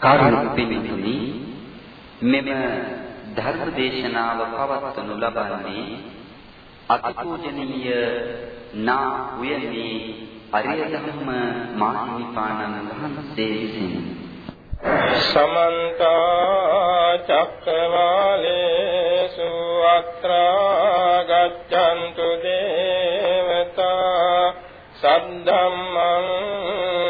කාරුණික පින්තුනි මෙම ධර්ම දේශනාව පවත්වනු ලබන්නේ අතිපූජනීය නා උයනේ අරිය ධම්ම මාහිමිපාණන් වහන්සේ විසින්. සමන්ත චක්කවාලේසු අත්‍රා ගච්ඡන්තු දේවතා සද්ධම්මං මුනි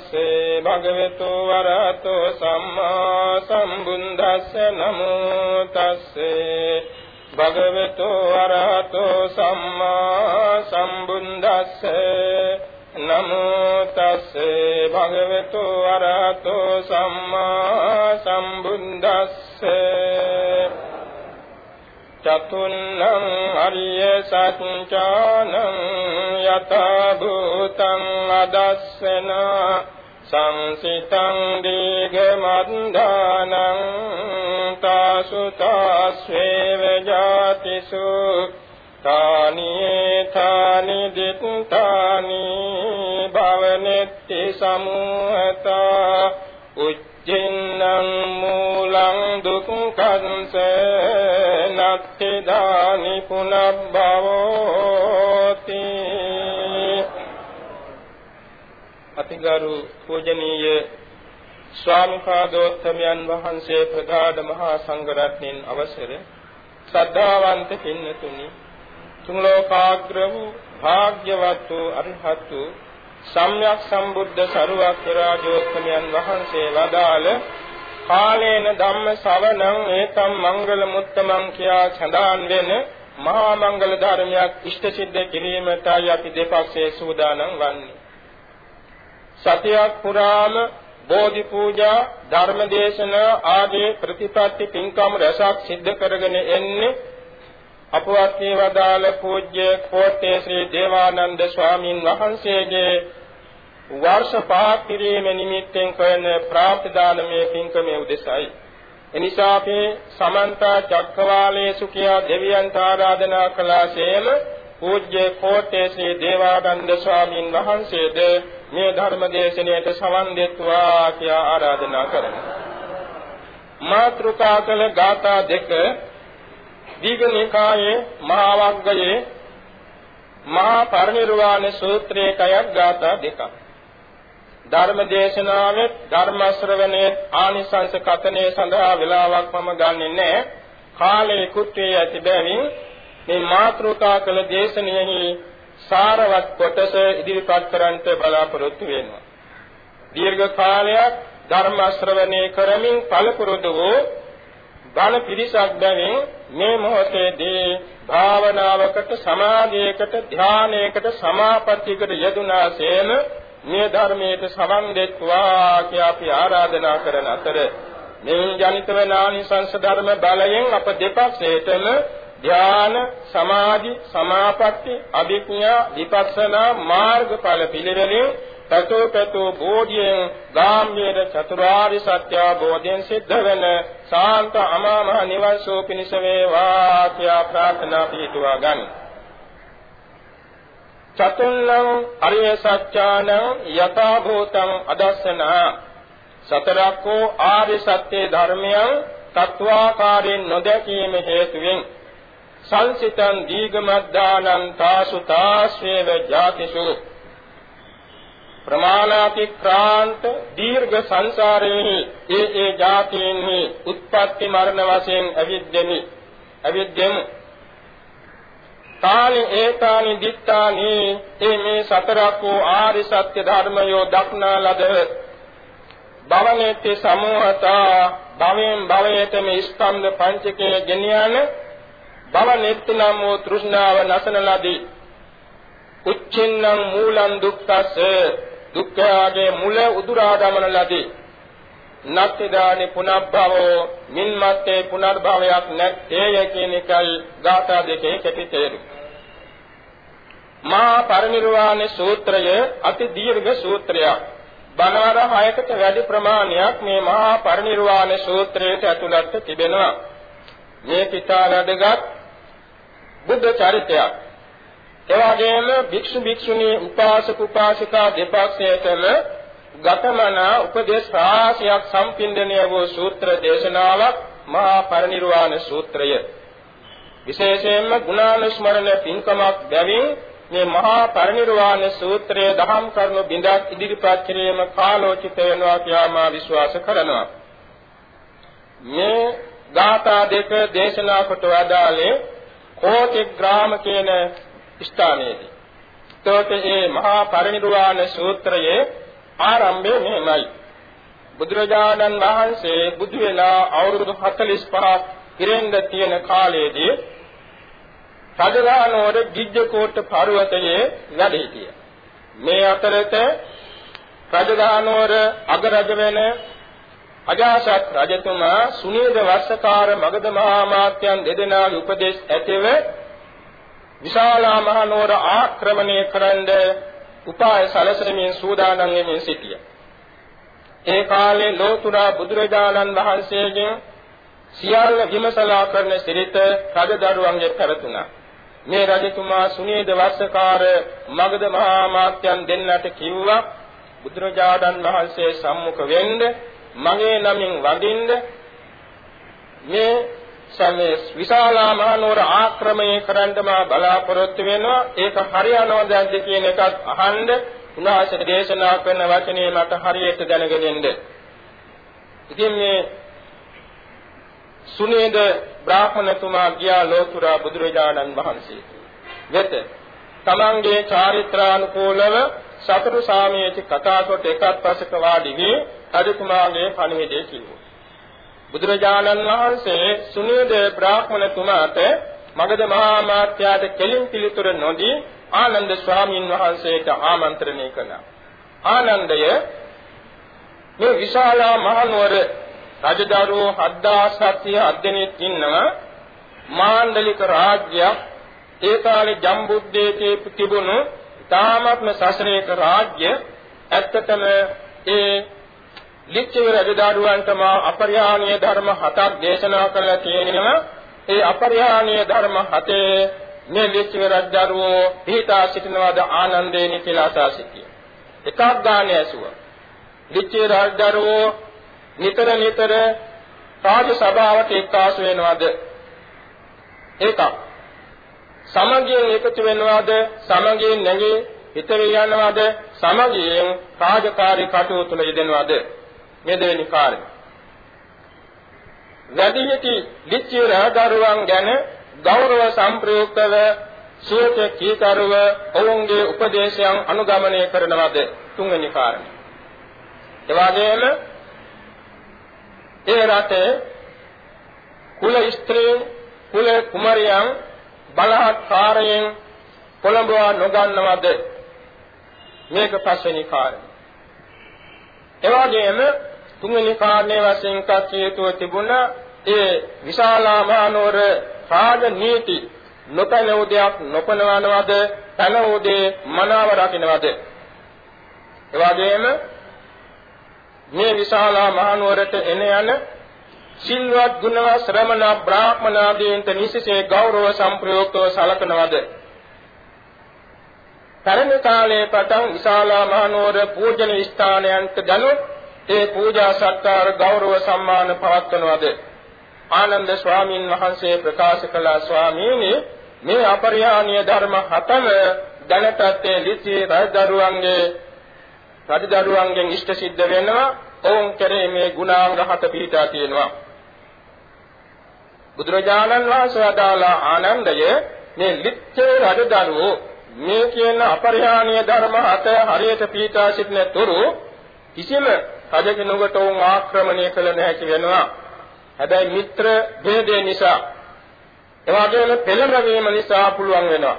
තස්සේ භගවතු වරහතෝ සම්මා සම්බුද්දස්ස නමෝ තස්සේ භගවතු අරහතෝ සම්මා සම්බුද්දස්ස නමෝ තස්සේ භගවතු අරහතෝ සම්මා සම්බුද්දස්ස චතුන්නං අරිය සත්‍යානං යත භූතං අදස්සනා සංසිතං දීඝමන්දානං සුතාස්වේව ජාතිසු තානියේ තානි දිත්තානි භවනෙත්ති සමුහතා උච්චින්නම් මූලං දුක්ඛංස නක්ඛි දානි පුනබ්බවෝති අතිගරු පූජනීය ස්වාමිපාදෝත්තමයන් වහන්සේ ප්‍රගාධ මහා සංඝරත්නයන් අවසර ශ්‍රද්ධාවන්ත පින්නතුනි තුන් ලෝකාග්‍ර වූ භාග්‍යවත් වූ අරිහත් වූ සම්්‍යක් සම්බුද්ධ සරුවක්ඛ රාජෝත්තමයන් වහන්සේ වදාළ කාලේන ධම්ම ශ්‍රවණං ඒකම් මංගල මුත්තමං කියා සඳහන් වෙන මහා මංගල ධර්මයක් ඉෂ්ට සිද්ධ කිරීමටයි අපි දෙපක්ෂයේ සූදානම් වන්නේ. සතියක් පුරාම බෝධි පූජා ධර්ම දේශනා ආදී ප්‍රතිපත්ති පින්කම් රසක් සිද්ධ කරගෙන එන්නේ අපවත් මේ වදාළ පූජ්‍ය කෝට්ටේ ශ්‍රී දේවානන්ද ස්වාමින් වහන්සේගේ වර්ෂ පහක් පිරීම නිමිත්තෙන් කරන ප්‍රාප්තදානමේ පින්කමේ උදෙසයි එනිසා අපි සමන්ත චක්කවාලේසු කියා දෙවියන්ට ආරාධනා කළාසේම පූජ්‍ය කෝට්ටේ ශ්‍රී දේවානන්ද ස්වාමින් වහන්සේද මේ ධර්ම දේශනාවට සවන් දෙත්වා කියා ආරාධනා කරනවා. මාත්‍රුකා කළ ගාථා දෙක දීඝනිකායේ මහා වග්ගයේ මහා පරිනිර්වාණ සූත්‍රයේ කයක් ගාථා දෙකක්. ධර්ම දේශනාවේ ධර්ම ශ්‍රවණයේ ආනිසංස කතනේ සඳහා වෙලාවක් මම ගන්නෙ නැහැ. කාලේ කුත්වේ ඇති බැවින් මේ මාත්‍රුකා කළ දේශනෙහි සාරවත් කොටස ඉදිරිපත් කරන්නට බලාපොරොත්තු වෙනවා. දීර්ඝ කාලයක් ධර්ම ශ්‍රවණය කරමින් පළපුරුදු වූ ඝන පිරිසක් බැවින් මේ මොහොතේදී භාවනාවකට සමාධියකට ධානයකට සමාපත්තියකට යෙදුනාසේම මේ ධර්මයට සවන් දෙත්වා කියා අපි ආරාධනා කරන අතර මේ ජනිත වන ආනිසංස ධර්ම බලයෙන් අප දෙපක්ෂයටම ධ්‍යාන සමාධි සමාපatti අභිඥා විපස්සනා මාර්ගඵල පිළිවෙලින් තතෝ තතෝ බෝධියෙන් ගාම්භීර චතුරාර්ය සත්‍ය අවබෝධයෙන් සිද්ධ වෙන සාන්ත අමා මහ නිවන් සෝ පිණිස වේවා කියා ප්‍රාර්ථනා පිටුවා ගනි. චතුල්ලං අරිය සත්‍යානං යථා භූතං අදස්සනා සතරක්කෝ ආර්ය සත්‍ය ධර්මයන් තත්වාකාරයෙන් නොදැකීම හේතුවෙන් සංසිතං දීගමද්දානං තාසු තාස්වේව ජාතිසු ප්‍රමාණාතික්‍රාන්ත දීර්ඝ සංසාරේහි ඒ ඒ ජාතීන්හි උත්පත්ති මරණ වශයෙන් අවිද්දෙමි. අවිද්දෙමු. තානි ඒතානි දිත්තානි ඒ මේ සතරක් වූ ආරි සත්‍ය ධර්මයෝ දක්නා ලද භවනේති සමූහතා භවෙන් භවයටම ස්කන්ධ පංචකයේ ගෙනියන භව නෙත්ති නම් වූ තෘෂ්ණාව නැසන ලදී. උච්චින්නම් මූලං දුක්ඛස්ස දුක්ඛයාගේ මුල උදුරා දමන ලදී නත්තිදානි පුනබ්භවෝ මින්මත්තේ පුනර්භවයක් නැත්තේය කියන එකයි ගාථා දෙකේ කෙටි තේරුම. මහා පරිනිර්වාණ සූත්‍රය අති දීර්ඝ සූත්‍රයක්. බණවර 6කට වැඩි ප්‍රමාණයක් මේ මහා පරිනිර්වාණ සූත්‍රයට ඇතුළත් තිබෙනවා. මේ පිටා වැඩගත් බුද්ධ චරිතයක්. එවැගේම භික්ෂු භික්ෂුණී උපාසක උපාසිකා දෙපක්ෂයටම ගතමන උපදේශ රාශියක් සම්පින්දනය වූ සූත්‍ර දේශනාවක් මහා පරිනිර්වාණ සූත්‍රය. විශේෂයෙන්ම ගුණානුස්මරණ පින්කමක් බැවින් මේ මහා පරිනිර්වාණ සූත්‍රයේ දහම් කරුණු බිඳක් ඉදිරිපත් කිරීම කාලෝචිත වෙනවා කියලා මා විශ්වාස කරනවා. මේ ගාථා දෙක දේශනා කොට වදාළේ කෝටි ග්‍රාම කියන ස්ථානයේදී. එතකොට මේ මහා පරිනිර්වාණ සූත්‍රයේ ආරම්භය මෙහෙමයි. බුදුරජාණන් වහන්සේ බුදු වෙලා අවුරුදු 45ක් ඉරෙන්ද තියෙන කාලයේදී රජගහනුවර ගිජ්ජකෝට පර්වතයේ වැඩ සිටියා. මේ අතරත රජගහනුවර අගරජ වෙන අජාසත් රජතුමා සුනීද වස්සකාර මගධ මහා මාත්‍යයන් දෙදෙනාගේ උපදේශ ඇතිව විශාලා මහ නුවර ආක්‍රමණය කරන්න උපාය සැලසෙමින් සූදානම් වෙමින් සිටියා. ඒ කාලේ ලෝතුරා බුදුරජාණන් වහන්සේගෙන් සියල්ල විමසලා කරන සිරිත රජදරුවන්ගේ පැවතුණා. මේ රජතුමා සුනීද වස්සකාර මගධ මහා මාත්‍යයන් දෙන්නට කිව්වා බුදුරජාණන් වහන්සේ සම්මුඛ වෙන්න මගේ නමින් වඳින්න මේ සමේ විශාලා මහනුවර ආක්‍රමණය කරන්න මා බලාපොරොත්තු වෙනවා ඒක හරියනවද කියන එකත් අහන්න උන්වහන්සේ දේශනා කරන වචනේ මට හරියට දැනගෙන ඉන්න. ඉතින් මේ සුනේද බ්‍රාහ්මණතුමා ගියා ලෝතුරා බුදුරජාණන් වහන්සේ වෙත තමන්ගේ චාරිත්‍රානුකූලව සතරු සාමයේති කතා කොට එකත් පසක වාඩි වී රජතුමාගේ පණිවිඩය කිව්වා. බුදුරජාණන් වහන්සේ සුනීද බ්‍රාහ්මණතුමාට මගධ මහා මාත්‍යාට කෙලින් පිළිතුර නොදී ආනන්ද ස්වාමීන් වහන්සේට ආමන්ත්‍රණය කළා. ආනන්දය මේ විශාල මහනුවර රජදරුවෝ 7700 දෙනෙක් ඉන්නවා. මාණ්ඩලික රාජ්‍යයක්. ඒ කාලේ ජම්බුද්දීපේ තිබුණු තාමත්ම ශාසනික රාජ්‍ය. ඇත්තටම ඒ ලිච්ඡවි රජදරුවන්ට මා අපරිහානීය ධර්ම හතක් දේශනා කළා තියෙනවා. ඒ අපරිහානීය ධර්ම හතේ මේ ලිච්ඡවි රජදරුවෝ පිටා සිටිනවාද ආනන්දේනි කියලා අසා සිටියා. එකක් ගානේ ඇසුවා. ලිච්ඡවි රජදරුවෝ නිතර නිතර රාජ සභාවට එක්කාසු වෙනවද? එකක්. සමගියෙන් එකතු වෙනවද? සමගියෙන් නැගී හිත යනවද? සමගියෙන් රාජකාරී කටයුතු වල යෙදෙනවද? මේ දෙවෙනි කාර්යය. වැඩිහිටි ලිච්ඡවි රහදරුවන් ගැන ගෞරව සම්ප්‍රයුක්තව සුවත කීකරුව ඔවුන්ගේ උපදේශයන් අනුගමනය කරනවද තුන්වෙනි කාරණය. එවාගෙම ඒ රටේ කුල ස්ත්‍රී කුල කුමරියන් බලහත්කාරයෙන් කොළඹවා නොගන්නවද මේක පස්වෙනි කාරණය. එවාගෙම තුන්වෙනි කාරණේ වශයෙන් කච්චේතුව තිබුණා ඒ විශාලා මහනුවර රාජනීති නොපැනෝදයක් නොපනවනවද පැනෝදේ මනාව රකින්නවද? එවාගෙම මේ විශාලා මහනුවරට එන යන සිල්වත් ගුණවත් ශ්‍රමණ බ්‍රාහ්මනාදීන්ට නිසිසේ ගෞරව සම්ප්‍රයුක්තව සලකනවද? පැරණි කාලයේ පටන් විශාලා මහනුවර පූජන ස්ථානයන්ට දනුත් ඒ පූජා සත්කාර ගෞරව සම්මාන පවත්වනවද? ආනන්ද ස්වාමීන් වහන්සේ ප්‍රකාශ කළ ස්වාමීනි මේ අපරිහානීය ධර්ම හතම දැනටත් ඒ ලිච්ඡි රජදරුවන්ගේ රජදරුවන්ගෙන් ඉෂ්ට සිද්ධ වෙනවා. ඔවුන් කෙරේ මේ ගුණාංග හත පිළිටා තියෙනවා. බුදුරජාණන් වහන්සේ අදාලා ආනන්දය මේ ලිච්ඡි රජදරුවෝ මේ කියන අපරිහානීය ධර්ම හත හරියට පිළිටා සිටින තුරු කිසිම රජ කෙනෙකුට උන් ආක්‍රමණය කළ නොහැකි වෙනවා. හැබැයි මිත්‍ර ભેදය නිසා එවාගෙම පෙළඹවීම නිසා පුළුවන් වෙනවා.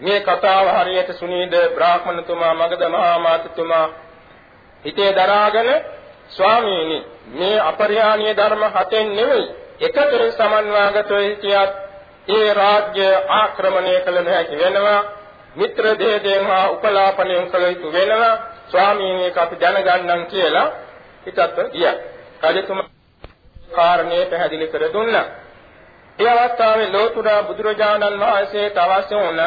මේ කතාව හරියට සුනීද බ්‍රාහ්මණතුමා මගධ මහා මාතතුමා හිතේ දරාගෙන ස්වාමීනි මේ අපරිහානීය ධර්ම හතෙන් නෙවෙයි එකට සමන්වාගත වෙතියත් ඒ රාජ්‍ය ආක්‍රමණය කළ නොහැකි වෙනවා මිත්‍ර දේදෙන් හා උපලාපණයෙන් කළ යුතු වෙනවා ස්වාමීන් වහන්සේ අපි දැනගන්නම් කියලා හිතත් ගියා. රජතුමා කාරණේ පැහැදිලි කර දුන්නා. ඒ අවස්ථාවේ ලෝතුරා බුදුරජාණන් වහන්සේට අවශ්‍ය වුණ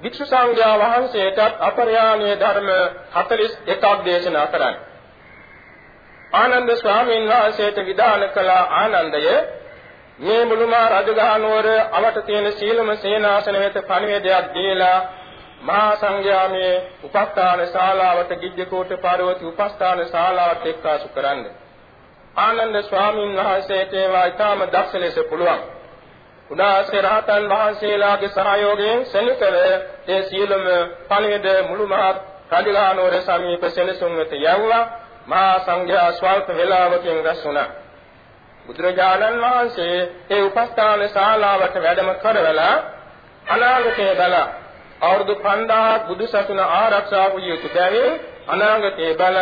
වික්ෂු සංඝයා වහන්සේටත් අපරයාණීය ධර්ම 41ක් දේශනා කරන්නේ. ආනන්ද ස්වාමීන් වහන්සේට විධාන කළ ආනන්දය මේ මුළුමා රජගහ නුවර අවට තියෙන සීලම සේනාසන වෙත පණිවිඩයක් දීලා මහා සංඝයාමේ උපස්ථාන ශාලාවට ගිජ්ජකෝට පාරවති උපස්ථාන ශාලාවට එක්කාසු කරන්නේ ආනන්ද ස්වාමීන් වහන්සේට ඒවා ඊටම දක්ෂ ලෙස පුළුවන්. උදාසේ රහතන් වහන්සේලාගේ සහයෝගයෙන් සෙනකල ඒ සියලුම පණිවිඩ මුළු මහත් රජගහනුවර සමීප සෙනසුන් වෙත යවුවා. මහා සංඝයා ස්වල්ප වේලාවකින් රැස් වුණා. බුදුරජාණන් වහන්සේ ඒ උපස්ථාන ශාලාවට වැඩම කරවලා අනාගතයේ බල අවුරුදු 5000 බුදු සසුන ආරක්ෂා වූ යුතු බැවින් අනාගතයේ බල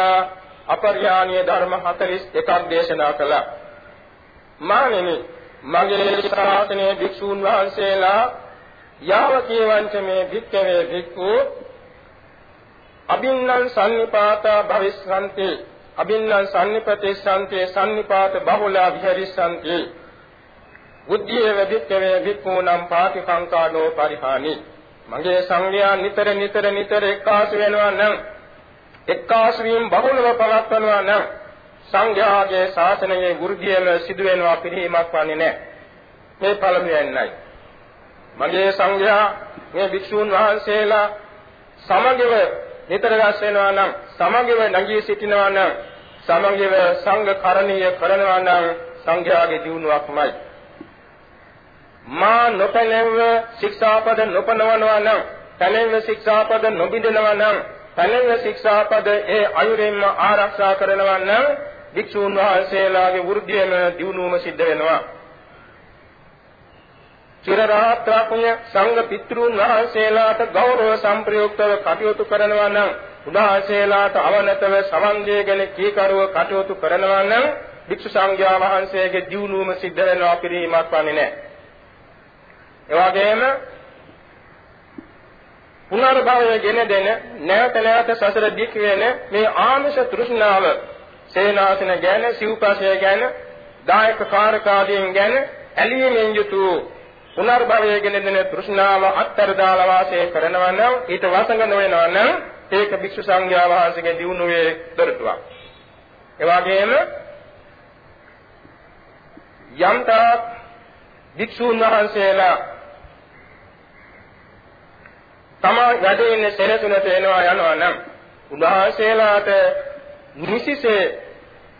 අපරිහානීය ධර්ම 41ක් දේශනා කළා. මානෙනි මගේ ශාසනයේ භික්ෂූන් වහන්සේලා යාව කියවන්ත මේ භික්කවේ භික්ඛු අබින්නං සම්නිපාතා භවිස්සන්ති අබින්නං සම්නිපතිස්සන්ති සම්නිපාත බහුලා විහෙරිස්සන්ති බුද්ධියේ භික්කවේ භික්ඛූනම් පාටිකංකානෝ පරිහානි මගේ සංඝයා නිතර නිතර නිතර එක්කාසු වෙනවා නම් එක්කාසු වීම බහුලව පවත්වනවා නම් සංඝයාගේ ශාසනයේ වෘද්ධියම සිදු වෙනවා පිළිහිමක් වන්නේ නැහැ. මේ පළමුවෙන්යි. මගේ සංඝයා මේ භික්ෂූන් වහන්සේලා සමගිව නිතර රැස් වෙනවා නම් සමගිව නැගී සිටිනවා නම් සමගිව සංඝ කරණීය කරනවා නම් සංඝයාගේ දියුණුවක්මයි. මා නොපැනෙව ශික්ෂාපද නොපනවනවා නම් පැනෙව ශික්ෂාපද නොබිඳනවා නම් පැනෙව ශික්ෂාපද ඒ අයුරින්ම ආරක්ෂා කරනවා නම් භික්ෂූන් වහන්සේලාගේ වෘද්ධියම දියුණුවම සිද්ධ වෙනවා. චිරරාත්‍රාපුණ්‍ය සංඝ පිතෘන් වහන්සේලාට ගෞරව සම්ප්‍රයුක්තව කටයුතු කරනවා නම් උදාසේලාට අවනතව සමන් දීගෙන කීකරුව කටයුතු කරනවා නම් භික්ෂු සංඝයා වහන්සේගේ දියුණුවම සිද්ධ වෙනවා පිළිමක් වන්නේ නැහැ. ඒ වගේම පුනර්භවය ගෙන දෙන නැවත නැවත සසර දික් වෙන මේ ආමිෂ තෘෂ්ණාව සේනාසන ගැන සිව්පසය ගැන දායක කාරකාදීන් ගැන ඇලීමෙන් යුතු පුනර්භවය ගෙන දෙන තෘෂ්ණාව අත්තර දාලා වාසය කරනවා නම් ඊට වසඟ නොවෙනවා නම් ඒක භික්ෂු සංඝයා වහන්සේගේ දියුණුවේ දොරටුවක්. ඒ වගේම යම්තා භික්ෂුන් වහන්සේලා තමා වැඩ ඉන්නේ සෙනසුනට එනවා යනවා නම් උන්වහන්සේලාට නිසිසේ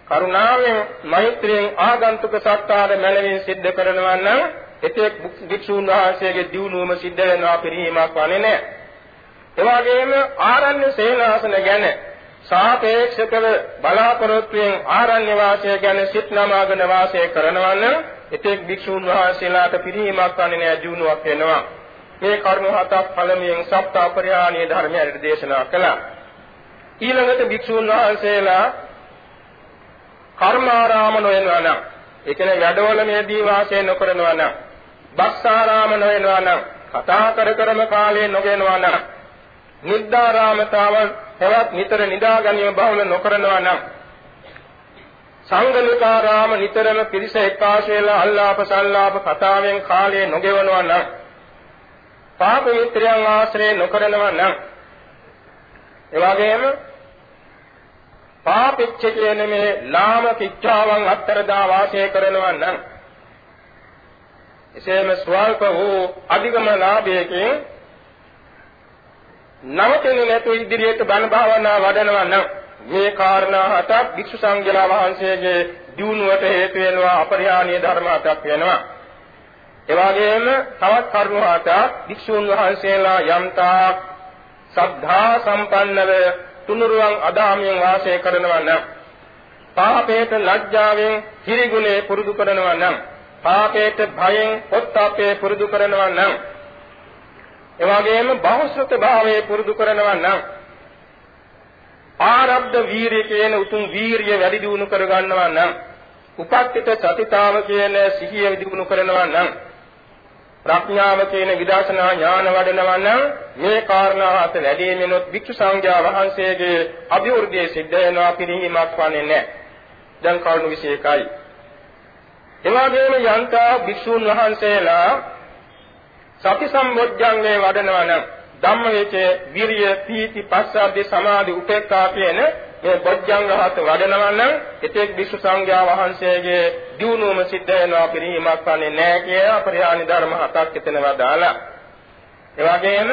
කරුණාවෙන් මෛත්‍රියෙන් ආගන්තුක සත්කාර මැනවින් සිද්ධ කරනවා නම් එතෙක් භික්ෂුන් වහන්සේගේ දියුණුවම සිද්ධ වෙනවා පිරිහීමක් වන්නේ නැහැ. ඒ වගේම ආරණ්‍ය සේනාසන ගැන සාපේක්ෂකව බලාපොරොත්තුෙන් ආරණ්‍ය වාසය ගැන සිත් නමාගෙන වාසය කරනවා නම් එතෙක් භික්ෂුන් වහන්සේලාට පිරිහීමක් වන්නේ නැහැ දියුණුවක් වෙනවා. මේ කරුණු හතක් පළමුවෙන් සප්ත අපරිහානීය ධර්මයට දේශනා කළා. ඊළඟට භික්ෂුන් වහන්සේලා කර්මාරාම නොයනවා නම් ඒ කියන්නේ වැඩවල මේදී වාසය නොකරනවා නම් බස්සාරාම නොයනවා නම් කතා කර කරම කාලේ නොගෙනවා නම් නිද්දාරාමතාව තවත් නිතර නිදා ගැනීම බහුල නොකරනවා නම් සංගලිකාරාම නිතරම පිරිස එක්කාශේලා අල්ලාප සල්ලාප කතාවෙන් කාලය නොගෙවනවා නම් පාප මිත්‍රයන් ආශ්‍රය නොකරනවා නම් ඒ වගේම පාපෙච්ච කියන මේ ලාම කිච්ඡාවන් අත්තරදා වාසය කරනවා නම් එසේම ස්වල්ප වූ අධිගම ලාභයකින් නවතින නැතු ඉදිරියට බණ භාවනා වඩනවා නම් මේ කාරණා හතක් භික්ෂු සංඝයා වහන්සේගේ දියුණුවට හේතු වෙනවා අපරිහානීය ධර්ම හතක් වෙනවා. ඒ වගේම තවත් කරුණු හතක් භික්ෂුන් වහන්සේලා යම්තා සද්ධා සම්පන්නව තුනුරුවන් අදාමියෙන් වාසය කරනවා නම් පාපේට ලැජ්ජාවෙන් හිරිගුණේ පුරුදු කරනවා නම් පාපේට භයෙන් පොත්තාපේ පුරුදු කරනවා නම් එවාගෙම බහුශ්‍රත භාවයේ පුරුදු කරනවා නම් ආරබ්ධ වීරිය කියන උතුම් වීරිය වැඩි දියුණු කර ගන්නවා නම් උපක්ඛිත සතිතාව කියන සිහිය දියුණු කරනවා නම් ප්‍රඥාව කියන විදර්ශනා ඥාන වඩනවා නම් මේ කාරණා හත වැඩිමිනොත් වික්ෂු සංඝයා වහන්සේගේ අභිවෘද්ධිය සිද්ධ වෙනවා පිරිහීමක් වන්නේ නැහැ. දැන් කරුණු 21යි. එවාගෙම යන්තා භික්ෂුන් වහන්සේලා සති සම්බොජ්ජංගේ වඩනවා නම් ධම්මවිචේ විරිය පීති පස්සද්ධි සමාධි උපේක්ඛා කියන මේ බොජ්ජංග හත වඩනවා නම් එතෙක් භික්ෂු සංඝයා වහන්සේගේ දියුණුවම සිද්ධ වෙනවා පිරිහීමක් වන්නේ නැහැ කිය අපරිහානි ධර්ම හතක් එතන වදාලා ඒ වගේම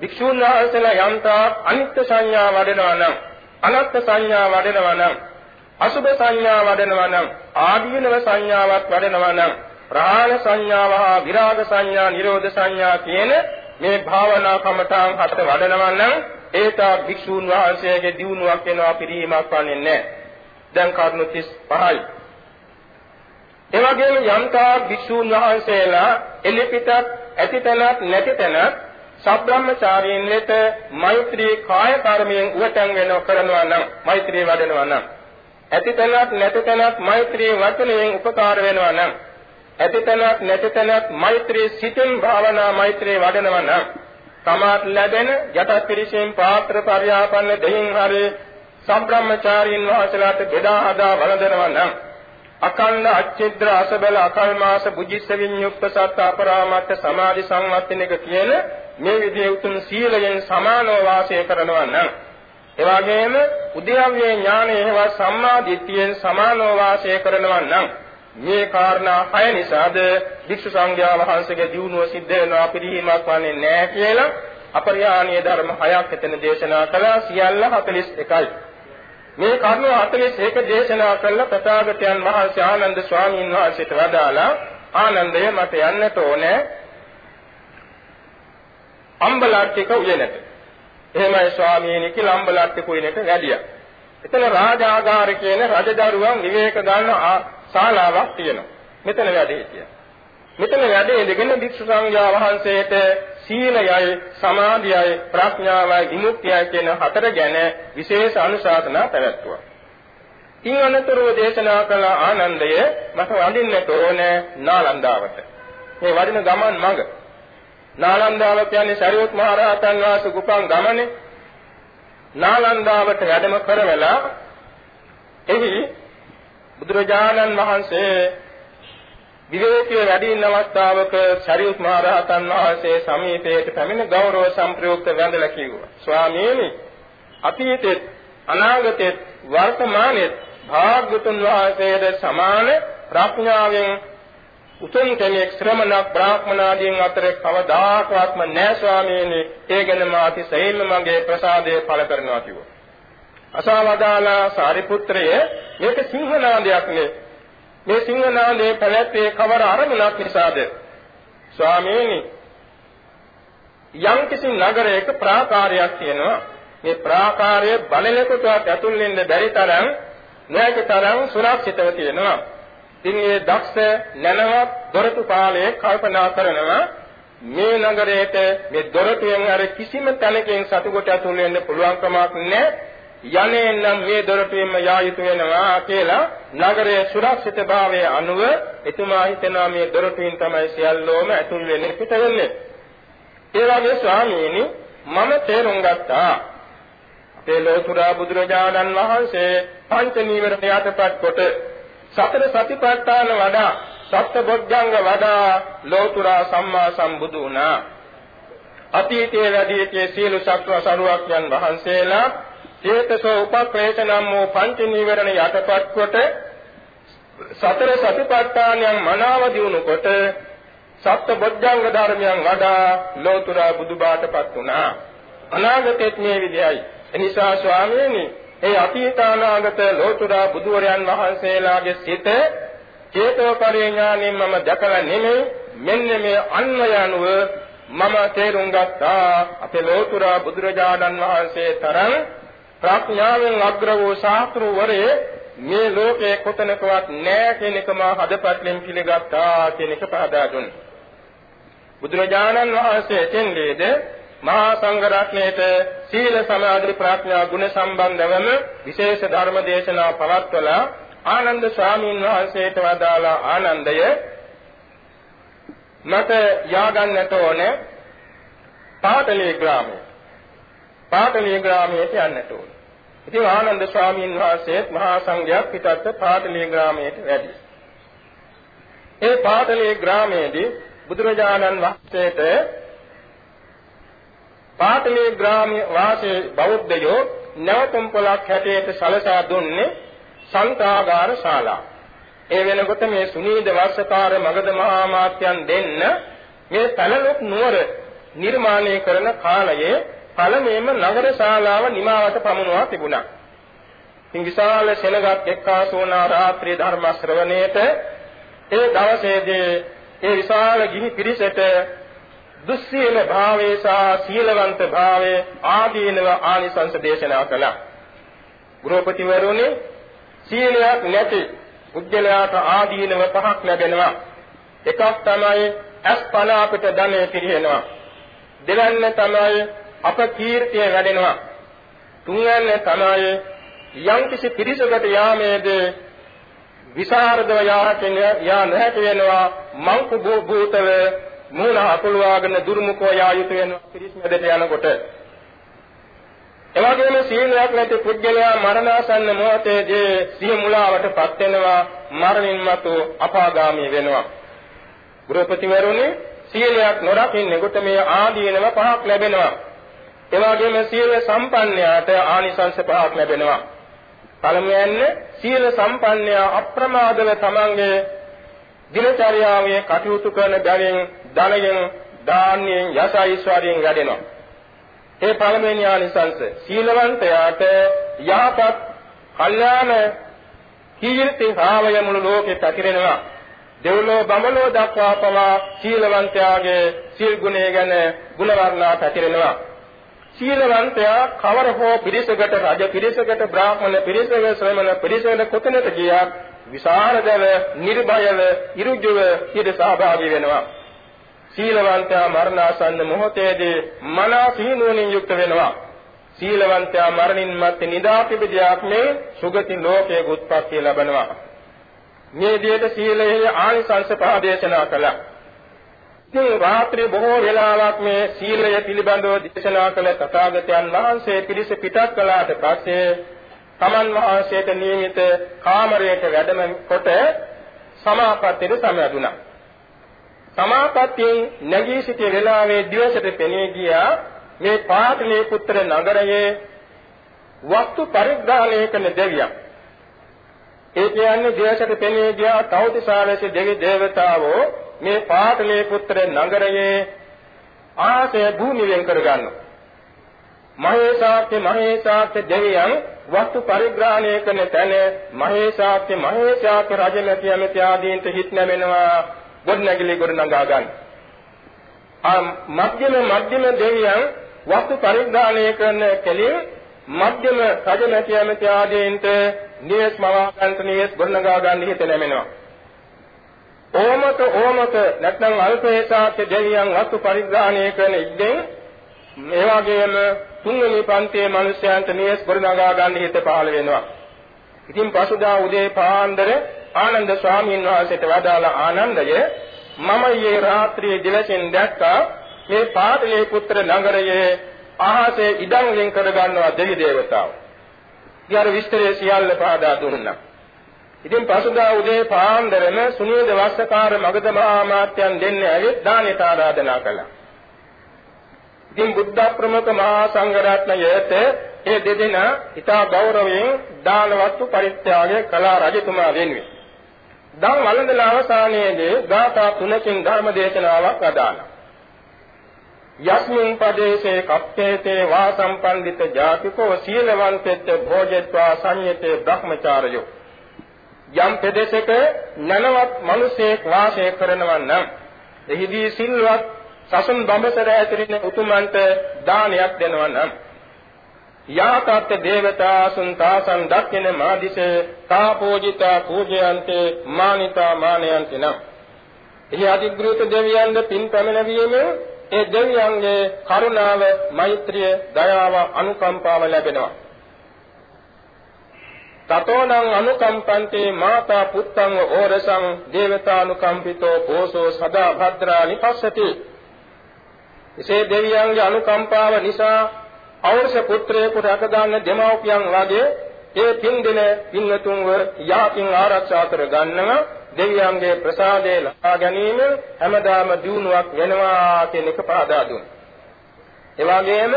භික්ෂුන් වහන්සේලා යන්තා අනිත්‍ය සංඥා වඩනවා නම් අනත්ත් සංඥා වඩනවා නම් අසුභ සංඥා වඩනවා නම් ආදීනව සංඥාවක් වඩනවා නම් ප්‍රාණ සංඥාව හා විරාග සංඥා නිරෝධ සංඥා කියන මේ භාවනා කමඨාන් හත වඩනවා නම් ඒත භික්ෂූන් වහන්සේගේ දියුණුවක් වෙනවා පිරීමක් වන්නේ නැහැ. දැන් කරුණු 35යි. ඒ වගේම යම්තා භික්ෂූන් වහන්සේලා එලිපිටත් ඇතිතනක් නැතිතනක් සබ්‍රාහ්මචාරීන් වෙත මෛත්‍රී කාය කර්මයෙන් උවටන් වෙනව කරනවා නම් මෛත්‍රී වඩනවා නම් ඇතිතනක් නැතිතනක් මෛත්‍රී වචනයෙන් උපකාර වෙනවා නම් ඇතිතනක් නැතිතනක් මෛත්‍රී සිතින් භාවනා මෛත්‍රී වඩනවා නම් තමාත් ලැබෙන යටත් පිරිසෙන් පාත්‍ර පරියාපන්න දෙහින් හරි සම්බ්‍රාහ්මචාරීන් වහන්සේලාට බෙදා හදා වළඳනවා නම් අකණ්ඩ අච්චිද්‍ර අසබල අකල්මාස බුද්ධිස්ස විඤ්ඤුක්ත සත් අපරාමත්ත සමාධි සංවත්තිනක කියන මේ විදිහේ උතුම් සීලයෙන් සමානව වාසය කරනවා නම් එවාගෙම උද්‍යව්‍ය ඥානයේ හේව සම්මා දිට්ඨියෙන් සමානව වාසය කරනවා නම් මේ කාරණා හය නිසාද වික්ෂු සංඝයා වහන්සේගේ දියුණුව සිද්ධ වෙනවා පිළිහිමක් වන්නේ නැහැ කියලා අපරිහානීය ධර්ම හයක් එතන දේශනා කළා සියල්ල 41යි. මේ කරුණු 41 දේශනා කළ තථාගතයන් වහන්සේ ආනන්ද ස්වාමීන් වහන්සේට වදාලා ආනන්දය මට යන්නට ඕනේ අම්බලට්ටික උයනට. එහෙමයි ස්වාමීනි කියලා අම්බලට්ටික උයනට වැඩියා. එතන රාජාගාර කියන රජදරුවන් විවේක ගන්න ශාලාවක් තියෙනවා. මෙතන වැඩ හිටියා. මෙතන වැඩ ඉඳගෙන භික්ෂු සංඝයා වහන්සේට සීලයයි සමාධියයි ප්‍රඥාවයි විමුක්තියයි කියන හතර ගැන විශේෂ අනුශාසනා පැවැත්වුවා. ඉන් අනතුරුව දේශනා කළ ආනන්දය මට වඳින්නට ඕනේ නාලන්දාවට. මේ වඩින ගමන් මඟ. නාලන්දාව කියන්නේ සරියොත් මහ රහතන් වහන්සේ ගුපන් ගමනේ. නාලන්දාවට වැඩම කරවලා එහි බුදුරජාණන් වහන්සේ විවේකයේ වැඩි ඉන්න අවස්ථාවක ශරීරත් මහ රහතන් වහන්සේ සමීපයට පැමිණ ගෞරව සම්ප්‍රයුක්ත වැඳලා කිව්වා. ස්වාමීනි අතීතෙත් අනාගතෙත් වර්තමානෙත් භාග්‍යතුන් වහන්සේට සමාන ප්‍රඥාවෙන් උතුම් කෙනෙක් ශ්‍රමණක් බ්‍රාහ්මනාදීන් අතර කවදාකවත්ම නැහැ ස්වාමීනි. ඒ ගැන මා අතිශයින්ම මගේ ප්‍රසාදය පළ කරනවා කිව්වා. අසවදාලා සාරිපුත්‍රය මේක සිංහනාදයක් නේ. මේ සිංහනාදයේ පැවැත්වේ කවර අරමුණක් නිසාද? ස්වාමීනි යම් කිසි නගරයක ප්‍රාකාරයක් තියෙනවා. මේ ප්‍රාකාරයේ බලලෙකුටවත් ඇතුල් වෙන්න බැරි තරම් නැති තරම් සුරක්ෂිතව තියෙනවා. ඉතින් මේ දක්ෂ නැනවත් දොරටු පාලේ කල්පනා කරනවා මේ නගරයට මේ දොරටුවෙන් අර කිසිම තැනකින් සතුට ඇතුල් වෙන්න පුළුවන් කමක් නැහැ. යන්නේ නම් මේ දොරටුවෙන්ම යා යුතු වෙනවා කියලා නගරයේ සුරක්ෂිතභාවයේ අනුව එතුමා හිතනවා මේ දොරටුවෙන් තමයි සියල්ලෝම ඇතුල් වෙන්නේ පිට වෙන්නේ. ඒ වගේ ස්වාමීනි මම තේරුම් ගත්තා. අපේ ලෝතුරා බුදුරජාණන් වහන්සේ පංච නීවරණ යටපත් කොට සතර සතිපට්ඨාන වඩා සත්බොධ්‍යංග වඩා ලෝතුරා සම්මා සම්බුදු වුණා. අතීතයේ වැඩිහිටියේ සීල සත්ව සරුවක්යන් වහන්සේලා චේතසෝ උපක්‍රේත නම් වූ පංච නීවරණ යටපත් කොට සතර සතිපට්ඨානයන් මනාව දිනු කොට සත්‍ය බොද්ධංග ධර්මයන් වඩා ලෝතුරා බුදුබාටපත් වුණා අනාගතෙත් මේ විදියයි එනිසා ස්වාමීනි ඒ අතීතානාගත ලෝතුරා බුදුවරයන් වහන්සේලාගේ සිත චේතෝපරේ ඥානෙන් මම දැකලා නෙමෙයි මෙන්න මේ අන්වය අනුව මම තේරුම් ගත්තා අපේ ලෝතුරා බුදුරජාණන් වහන්සේ තරම් ප්‍රඥාවෙන් අග්‍ර වූ ශාස්ත්‍රවරේ මේ ලෝකේ කොතනකවත් නැහැ කියන එක මා හදපත්ලෙන් පිළිගත්තා කියන එක පහදා දුන්නා. බුදුරජාණන් වහන්සේ එතෙන්දීද මහා සංඝ රත්නයේට සීල සමාධි ප්‍රඥා ගුණ සම්බන්ධවම විශේෂ ධර්ම දේශනා පවත්වලා ආනන්ද ස්වාමීන් වහන්සේට වදාලා ආනන්දය මට යාගන්නට ඕනේ පාටලී ග්‍රාමය. පාටලී ග්‍රාමයට යන්නට ඕනේ. ඉතින් ආනන්ද ස්වාමීන් වහන්සේත් මහා සංඝයා පිටත් පාටලී ග්‍රාමයට වැඩි. ඒ පාටලී ග්‍රාමයේදී බුදුරජාණන් වහන්සේට පාටලී ග්‍රාමයේ වාසී බෞද්ධයෝ නැවතුම් පොලක් හැටියට සලසා දුන්නේ සංකාගාර ශාලා. ඒ වෙනකොට මේ සුනීද වර්ෂකාර මගධ මහා මාත්‍යයන් දෙන්න මේ පළලොක් නුවර නිර්මාණය කරන කාලයේ පළමුවෙන්ම නගර ශාලාව නිමාවට පමුණවා තිබුණා. ඉතින් විශාල සෙනගක් එක්කාසු වුණ රාත්‍රී ධර්ම ශ්‍රවණයට ඒ දවසේදී ඒ විශාල ගිහි පිරිසට දුස්සීල භාවයේ සහ සීලවන්ත භාවයේ ආදීනව ආනිසංස දේශනා කළා. ගෘහපතිවරුනි සීලයක් නැති පුද්ගලයාට ආදීනව පහක් ලැබෙනවා. එකක් තමයි අස්පන අපිට ධනෙ පිරිනනවා. දෙවැන්න තමයි අප කීර්තිය වැඩෙනවා. තුන්වැන්න තමයි යම්කිසි පිරිසකට යාමේද විසරදව යාහකින් යා නැහැට වෙනවා මංකු භූතව මූණ අපලවාගෙන දුර්මුඛව යා යුතු වෙනවා පිරිස් මැදට යනකොට එවැගේම සීලයක් නැති පුද්ගලයා මරණාසන්න මොහොතේදී සිය මුලාවටපත් වෙනවා මරණින් මතු අපාගාමී වෙනවා. ගෘහපතිවරුනි සීලයක් නොරකින්නෙකුට මේ ආදීනව පහක් ලැබෙනවා. එවැගේම සීල සම්පන්නයාට ආනිසංස පහක් ලැබෙනවා. පළමුවෙන් සීල සම්පන්නයා අප්‍රමාදව තමන්ගේ දිනචර්යාවේ කටයුතු කරන බැවින් ධනයෙන් දාන්‍යයෙන් යස ඓශ්වර්යයෙන් වැඩෙනවා. ඒ පළවෙනි ආනිසංස සීලවන්තයාට යහපත් කල්යාණ කීර්ති භාවය මුළු ලෝකෙ පැතිරෙනවා දෙව්ලෝ බඹලෝ දක්වා පවා සීලවන්තයාගේ සීල් ගුණය ගැන ගුණ වර්ණා පැතිරෙනවා. සීලවන්තයා කවර හෝ පිරිසකට රජ පිරිසකට බ්‍රාහ්මණ පිරිසකට ශ්‍රමණ පිරිසකට කොතැනට ගියත් විසරදව නිර්භයව ඉරුජුව ඊට සහභාගී වෙනවා. සීලවන්තයා මරණාසන්න මොහොතේදී මනා සීනුවණින් යුක්ත වෙනවා. සීලවන්තයා මරණින් මත්තේ නිදාපිබිදයක් මේ සුගති ලෝකයේ උත්පත්ති ලැබනවා. මේ විදිහට සීලයේ ආනිසංස පහ දේශනා කළා. ඉතින් රාත්‍රී බොහෝ වෙලාවක් මේ සීලය පිළිබඳව දේශනා කළ තථාගතයන් වහන්සේ පිළිස පිටත් කළාට පස්සේ තමන් වහන්සේට නියමිත කාමරයට වැඩම කොට සමාපත්තියට සමවැදුණා. සමාපත්තියෙන් නැගී සිටිය වෙලාවේ දිවසට පෙනී ගියා මේ පාටලී පුත්‍ර නගරයේ වස්තු පරිග්‍රහණය කරන දෙවියන්. ඒ කියන්නේ දිවසට පෙනී ගියා තෞතිසාරසේ දෙවි දේවතාවෝ මේ පාටලී පුත්‍ර නගරයේ ආශය භූමි වෙන් කරගන්නවා. මහේසාක්‍ය මහේසාක්‍ය දෙවියන් වස්තු පරිග්‍රහණය කරන තැන මහේසාක්‍ය මහේසාක්‍ය රජමැති ඇමති ආදීන්ට හිත් නැමෙනවා ගොඩනැගිලි ගොඩනගා ගන්න. ආ මධ්‍යම මධ්‍යම දෙවියන් වස්තු පරිග්‍රහණය කරන කෙලින් මධ්‍යම රජමැති ඇමති ආදීන්ට නිවෙස් මවා ගන්නට නිවෙස් ගොඩනගා ගන්න හිත නැමෙනවා. ඕමක ඕමක නැත්නම් අල්පේසාත්‍ය දෙවියන් වස්තු පරිග්‍රහණය කරන ඉද්දෙන් මේ වගේම තුන්වෙනි පන්තියේ මිනිසයන්ට නිවෙස් ගොඩනගා ගන්න හිත පහළ වෙනවා. ඉතින් පසුදා උදේ පාන්දර ආනන්ද ස්වාමීන් වහන්සේට වදාළ ආනන්දය මම ඊයේ රාත්‍රියේ දිවසින් දැක්කා මේ පාටලී පුත්‍ර නගරයේ අහසේ ඉඩම් වෙන් කර ගන්නවා දෙවි දේවතාවෝ. ඊයර විස්තරය සියල්ල පහදා දුන්නා. ඉතින් පසුදා උදේ පාන්දරම සුනීද වස්සකාර මගධ මහා මාත්‍යයන් දෙන්නේ ඇවිත් දානෙට ආරාධනා කළා. ඉතින් බුද්ධ ප්‍රමුඛ මහා සංඝ රත්නයේත ඒ දෙදෙනා ඊටා ගෞරවයෙන් දාන වස්තු පරිත්‍යාගය කළා රජතුමා වෙනුවෙන්. දන් වළඳන අවසානයේදී ගාථා තුනකින් ධර්ම දේශනාවක් අදාළා. යස්මින් පදේශේ කප්පේතේ වා සම්පන්දිත ජාතිකෝ සීලවන්තෙත් භෝජත්වා සංයතේ බ්‍රහ්මචාරයෝ යම් ප්‍රදේශයක නනවත් මිනිසෙක් වාසය කරනවා නම් එහිදී සිල්වත් සසුන් බඹසර ඇතිරින උතුමන්ට දානයක් දෙනවා නම් යාතත් දේවතාසුන් තාසං දක්ඛින මාදිසේ තාපෝජිතා පූජයන්තේ මානිතා මානයන්ති නම් එහි අධිග්‍රහිත දෙවියන්ද පින් පැමිණවීම ඒ දෙවියන්ගේ කරුණාව, මෛත්‍රිය, දයාව, අනුකම්පාව ලැබෙනවා. තතෝනං අනුකම්පන්තේ මාතා පුත්තං ඕරසං දේවතානුකම්පිතෝ පෝසෝ සදා භද්‍රා නිපස්සති. එසේ දෙවියන්ගේ අනුකම්පාව නිසා අවශ්‍ය පුත්‍රයෙකු රැක ගන්න දෙමව්පියන් වගේ ඒ පින් දෙන පින්වතුන්ව යාකින් ආරක්ෂා කර ගන්නවා දෙවියන්ගේ ප්‍රසාදය ලබා ගැනීම හැමදාම දිනුවක් වෙනවා කියන එක පහදා දුන්නා. ඒ වගේම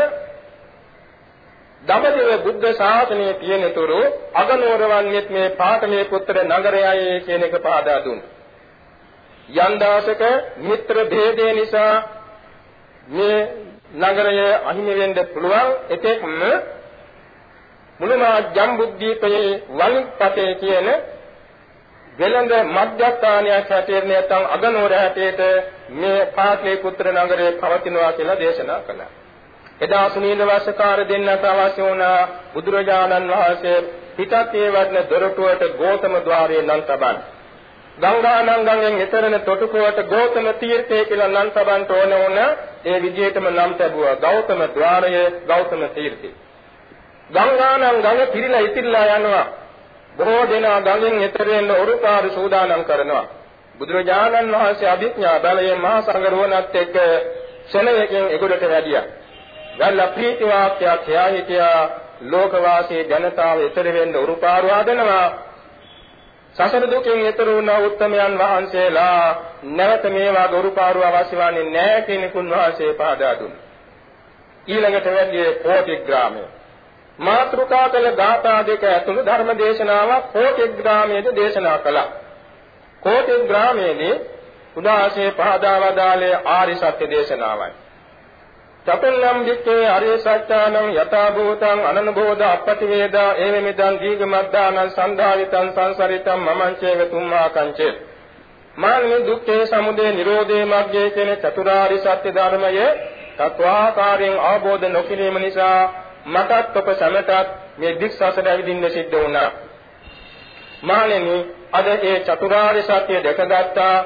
දඹදිව බුද්ධ ශාසනයේ තියෙනතුරු අගනුවරවන්නේත් මේ පාඨමේ පුත්‍ර නගරයයි කියන එක පහදා දුන්නා. යම් දාසක මිත්‍ර භේදය නිසා මේ නගරය අහිමි වෙන්න පුළුවන් එතෙක්ම මුලමා ජම්බුද්දීපයේ වල්පතේ කියන වෙළඳ මධ්‍යස්ථානයක් හැටියට නැත්නම් අගනුවර හැටියට මේ පාඨේ පුත්‍ර නගරය පවතිනවා කියලා දේශනා කළා. එදා සුනීල වාසකාර දෙන්නට අවශ්‍ය වුණ බුදුරජාණන් වහන්සේ පිටත් ඒ වඩන දොරටුවට ගෝතම ద్వාරයේ නම් තබන්. ගංගානම් ගංගෙන් එතරන තොටුපුවට ගෝතම තීර්ථය කියලා නම් තබන්ට ඕන වුණ ඒ විදිහටම නම් තැබුවා. ගෞතම ద్వාරය ගෞතම තීර්ථය. ගංගානම් ගඟ පිරීලා ඉතිරිලා යනවා. බොහෝ දෙනා ගඟෙන් එතර වෙන්න උරුපාරු සූදානම් කරනවා. බුදුරජාණන් වහන්සේ අභිඥා බලයෙන් මහා සංඝරුවනත් එක්ක ශනයකින් එගොඩට වැඩියා. ගල්ලා ප්‍රීති වාක්‍යයක් කියා හිටියා ලෝකවාසී ජනතාව ඊතර වෙන්න උරුපාරු ආදනවා සසර දුකින් ඊතර වුණ උත්තමයන් වහන්සේලා. නැවත මේවා උරුපාරු අවශ්‍ය වන්නේ නැහැ කියන කුන් වහන්සේ පහදා දුන්නා. ඊළඟට වැඩි කෝටි ග්‍රාමය මාත්‍රිකා කළ ගාථා දෙක ඇතුළු ධර්ම දේශනාවක් කෝටි ග්‍රාමයේද දේශනා කළා. කෝටි ග්‍රාමයේදී උදාසේ පහදා වදාළේ ආරි සත්‍ය දේශනාවයි. චතුල්ලම් වික්ඛේ අරිය සත්‍යානං යථා භූතං අනනබෝධ අපපති වේදා ඒවෙමිදං දීගමද්දානං සන්ධාවිතං සංසරිතං මමංචේව තුම්මා කංචේ මාන්නේ දුක්ඛේ සමුදය නිරෝධේ මග්ගේ කියන චතුරාරි සත්‍ය ධර්මය තත්වාකාරයෙන් අවබෝධ නොකිරීම නිසා මටත් ඔබ සමටත් මේ දික්සසට ඇවිදින්න සිද්ධ වුණා. මානෙනි අද ඒ චතුරාර්ය සත්‍ය දැකගත්තා.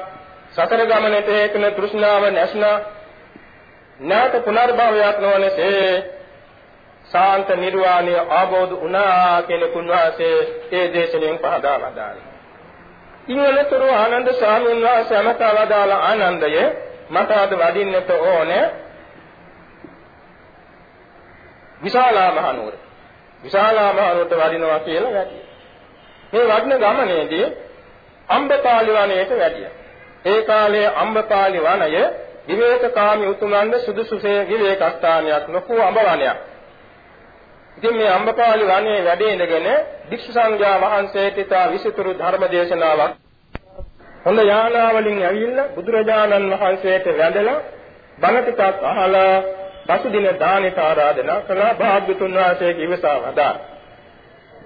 සතර ගමනට හේතුන තෘෂ්ණාව නැස්නා. නැවත පුනර්භවයක් නොවනසේ සාන්ත නිර්වාණය ආબોධ වුණා කියන කුණවාසේ ඒ දේශනෙන් පහදා වදාළා. ඉංගලතර ආනන්ද ස්වාමීන් වහන්සේ අමතා වදාළ ආනන්දය මට අද වඩින්නට ඕනේ විශාලා මහනුවර. විශාලා මහනුවරට වඩිනවා කියලා වැඩිය. මේ වඩන ගමනේදී අම්බපාලි වනයේට වැඩියා. ඒ කාලේ අම්බපාලි වනය විවේකකාමී උතුමන්ගේ සුදුසුසේ විවේක ස්ථානයක් ලොකු අඹ වනයක්. ඉතින් මේ අම්බපාලි වනයේ වැඩ ඉඳගෙන භික්ෂු සංඝයා වහන්සේට තා විසිතුරු ධර්ම දේශනාවක් හොඳ යානාවලින් ඇවිල්ලා බුදුරජාණන් වහන්සේට වැඳලා බණ ටිකක් අහලා පසුදින දානෙට ආරාධනා කළා භාග්‍යතුන් වහන්සේගේ ඉවසා වදා.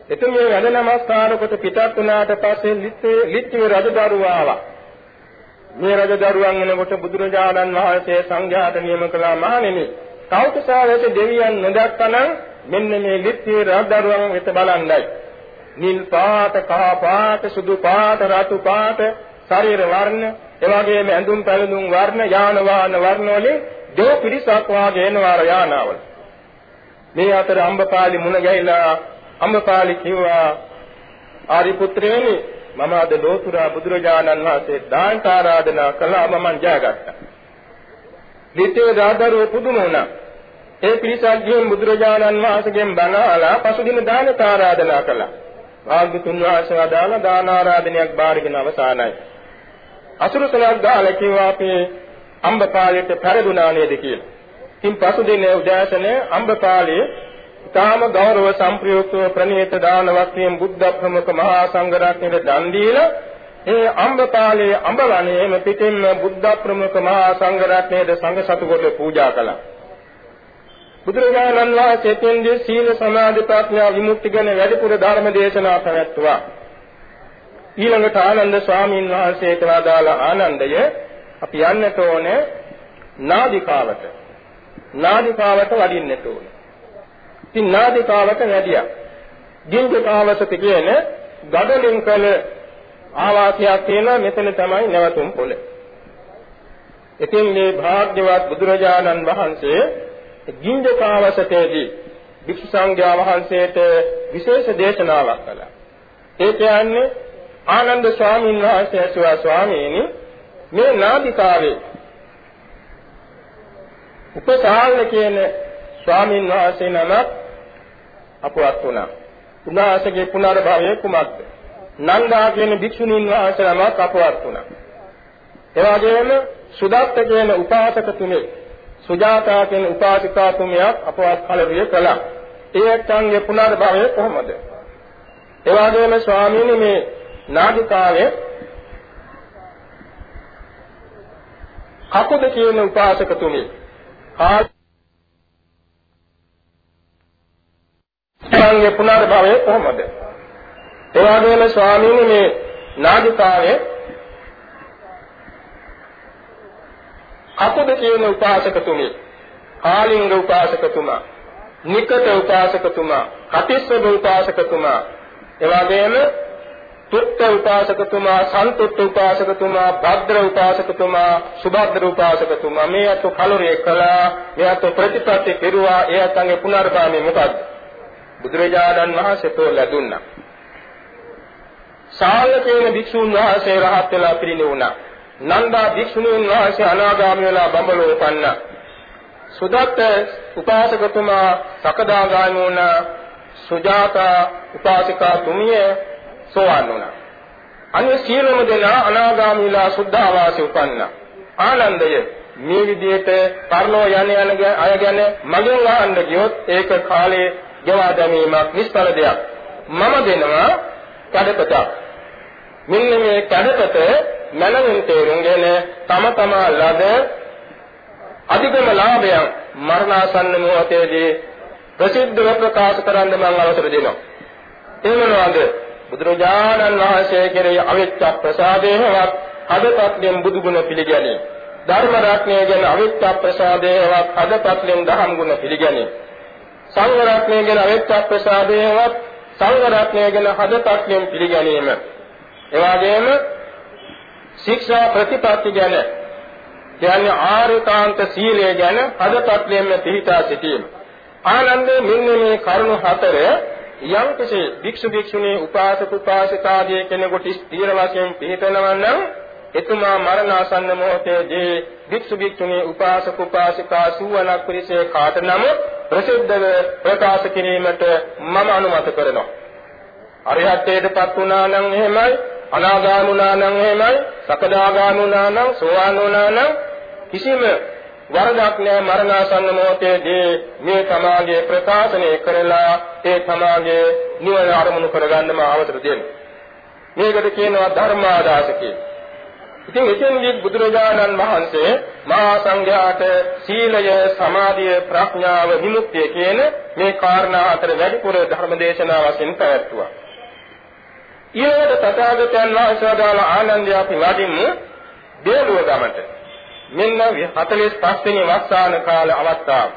එතුම මේ වැඩ නමස්කාර කොට පිටත් වුණාට පස්සේ ලිච්ඡවි රජදරුවා ආවා. මේ රජදරුවන් එනකොට බුදුරජාණන් වහන්සේ සංඝයාට නියම කළා මහණෙනි. කෞතුසාවේත දෙවියන් නොදක්කනම් මෙන්න මේ ලිප්තියේ රජදරුවන් වෙත බලන්නයි. නිල් පාට කහ පාට සුදු පාට රතු පාට ශරීර වර්ණ එවාගේම ඇඳුම් පැළඳුම් වර්ණ යාන වාහන වර්ණ වලින් දෙව පිරිසක් වාගේ එනවා යානාවල. මේ අතර අම්බපාලි මුණ ගැහිලා අම්බපාලි කිව්වා ආරි පුත්‍රයනි මම අද ලෝතුරා බුදුරජාණන් වහන්සේ දානට ආරාධනා කළා මම ජයගත්තා. දිත්තේ දාදරුව පුදුම වුණා. ඒ පිරිසක් ගිහින් බුදුරජාණන් වහන්සේගෙන් බණ අහලා පසුදින දානට ආරාධනා කළා. භාග්‍යතුන් වහන්සේ වදාළ දාන ආරාධනයක් බාරගෙන අවසానයි. අසුරසලක් ගාලා කිව්වා අපි අම්බපාලයට පෙරදුනා නේද කියලා. ඉතින් පසුදින උදෑසනේ අම්බපාලයේ ඊටාම ගෞරව සම්ප්‍රයුක්තව ප්‍රණීත දාන වස්තුයෙන් බුද්ධ ප්‍රමුඛ මහා සංඝ රත්නයේ දන් දීලා ඒ අම්බපාලයේ අම්බවණේම පිටින්ම බුද්ධ ප්‍රමුඛ මහා සංඝ රත්නයේ සංඝ සතු කොට පූජා කළා. බුදුරජාණන් වහන්සේ තෙන්දී සීල සමාධි ප්‍රඥා විමුක්ති ගැන වැඩිපුර ධර්ම දේශනා පැවැත්වුවා. ඊළඟට ආනන්ද ස්වාමීන් වහන්සේට වදාළ ආනන්දය අපි යන්නට ඕනේ නාදිකාවට. නාදිකාවට වඩින්නට ඕනේ. ඉතින් නාදිකාවට වැඩියා. ගින්දකාවසක කියන ගඩලින් කළ ආවාසයක් තියෙනවා මෙතන තමයි නැවතුම් පොළ. ඉතින් මේ භාග්‍යවත් බුදුරජාණන් වහන්සේ ගින්ජකාවසතේදී භික්ෂු සංඝයා වහන්සේට විශේෂ දේශනාවක් කළා. ඒ කියන්නේ ආනන්ද ස්වාමීන් වහන්සේ ඇසුවා ස්වාමීනි මේ නාදිකාවේ උපසාහන කියන ස්වාමීන් වහන්සේ නමක් අපවත් වුණා. උන්වහන්සේගේ පුනර්භවය කුමක්ද? නන්දා කියන භික්ෂුණීන් වහන්සේ නමක් අපවත් වුණා. ඒ වගේම සුදත්ත කියන උපාසක තුමේ සුජාතා කියන උපාසිකා තුමියක් අපවත් කලවිය කළා. ඒ ඇත්තන්ගේ පුනර්භවය කොහොමද? ඒ වගේම ස්වාමීනි මේ නාගිකාවේ කකුද කියන උපාසක තුමේ කාලයේ පුනර්භවය කොහොමද? ඒ වගේම ස්වාමීනි මේ නාගිකාවේ කකුද කියන උපාසකතුමි කාලිංග උපාසකතුමා නිකත උපාසකතුමා කටිස්සබ උපාසකතුමා එවාගෙම තුත්ත උපාසකතුමා සන්තුත්ත උපාසකතුමා භද්‍ර උපාසකතුමා සුභද්‍ර උපාසකතුමා මේ අත කලුරිය කළා මේ අත ප්‍රතිපත්ති කෙරුවා ඒ අතගේ පුනර්භාමයේ මොකද්ද බුදුරජාණන් වහන්සේ තෝ ලැබුණා සාල කියන භික්ෂුන් වහන්සේ රහත් වෙලා පිරිණිවුණා නන්දා භික්ෂුණීන් වහන්සේ අනාගාමී වෙලා බඹලෝ උපන්නා. සුදත්ත උපාසකතුමා සකදාගාමී වුණා. සුජාතා උපාසිකා තුමිය සෝවන් වුණා. අනිත් සියලුම දෙනා අනාගාමීලා සුද්ධාවාසී උපන්නා. ආනන්දය මේ විදිහට පරලෝ යන යන අය ගැන මගෙන් අහන්න ගියොත් ඒක කාලේ ගෙවා දැමීමක් නිෂ්ඵල දෙයක්. මම දෙනවා කඩපතක්. මෙන්න මේ කඩපත මනමින් තේරුම්ගෙන තම තමා ලද අධිකම ලාභයන් මරණාසන්න මොහොතේදී ප්‍රසිද්ධව ප්‍රකාශ කරන්න මම අවසර දෙනවා. ඒ මොනවාද? බුදුරජාණන් වහන්සේ කෙරෙහි අවිච්ඡ ප්‍රසාදේවත් අදපත්යෙන් බුදුගුණ පිළිගැනීම. ධර්ම රත්නය ගැන අවිච්ඡ ප්‍රසාදේවත් අදපත්යෙන් දහම් ගුණ පිළිගැනීම. සංඝ රත්නය ගැන අවිච්ඡ ප්‍රසාදේවත් සංඝ රත්නය ගැන හදපත්යෙන් පිළිගැනීම. එවාගෙම ශික්ෂා ප්‍රතිපatti ගැන කියන්නේ ආරකාන්ත සීලය ගැන පදපත්ලයෙන් පිළිපදා සිටීම. ආනන්දේ මෙන්න මේ කරුණු හතර යම් කිසි භික්ෂු භික්ෂුණී උපාසක උපාසිකාදී කෙනෙකුට ස්ථීර වශයෙන් පිළිපදනවා නම් එතුමා මරණාසන්න මොහොතේදී භික්ෂු භික්ෂුණී උපාසක උපාසිකා සුවනක් පිරිසේ කාට නමුත් ප්‍රසිද්ධව ප්‍රකාශ කිරීමට මම අනුමත කරනවා. අරිහත්ත්වයටපත් වුණා නම් එහෙමයි අනාගාමුණා නම් එහෙමයි, සකදාගාමුණා නම්, සෝවාන් වුණා නම් කිසිම වරදක් නැහැ මරණාසන්න මොහොතේදී මේ තමාගේ ප්‍රකාශනය කරලා ඒ තමාගේ නිවන අරමුණු කරගන්නම අවසර දෙනවා. මේකට කියනවා ධර්මාදාස කියලා. ඉතින් එතෙන්දී බුදුරජාණන් වහන්සේ මහා සංඝයාට සීලය, සමාධිය, ප්‍රඥාව, විමුක්තිය කියන මේ කාරණා අතර වැඩිපුර ධර්ම දේශනා වශයෙන් පැවැත්තුවා. ඊළඟට තථාගතයන් වහන්සේ වදාළ ආනන්දය අපි වඩිමු දේරුව ගමට. මෙන්න 45 වෙනි වස්සාන කාල අවස්ථාව.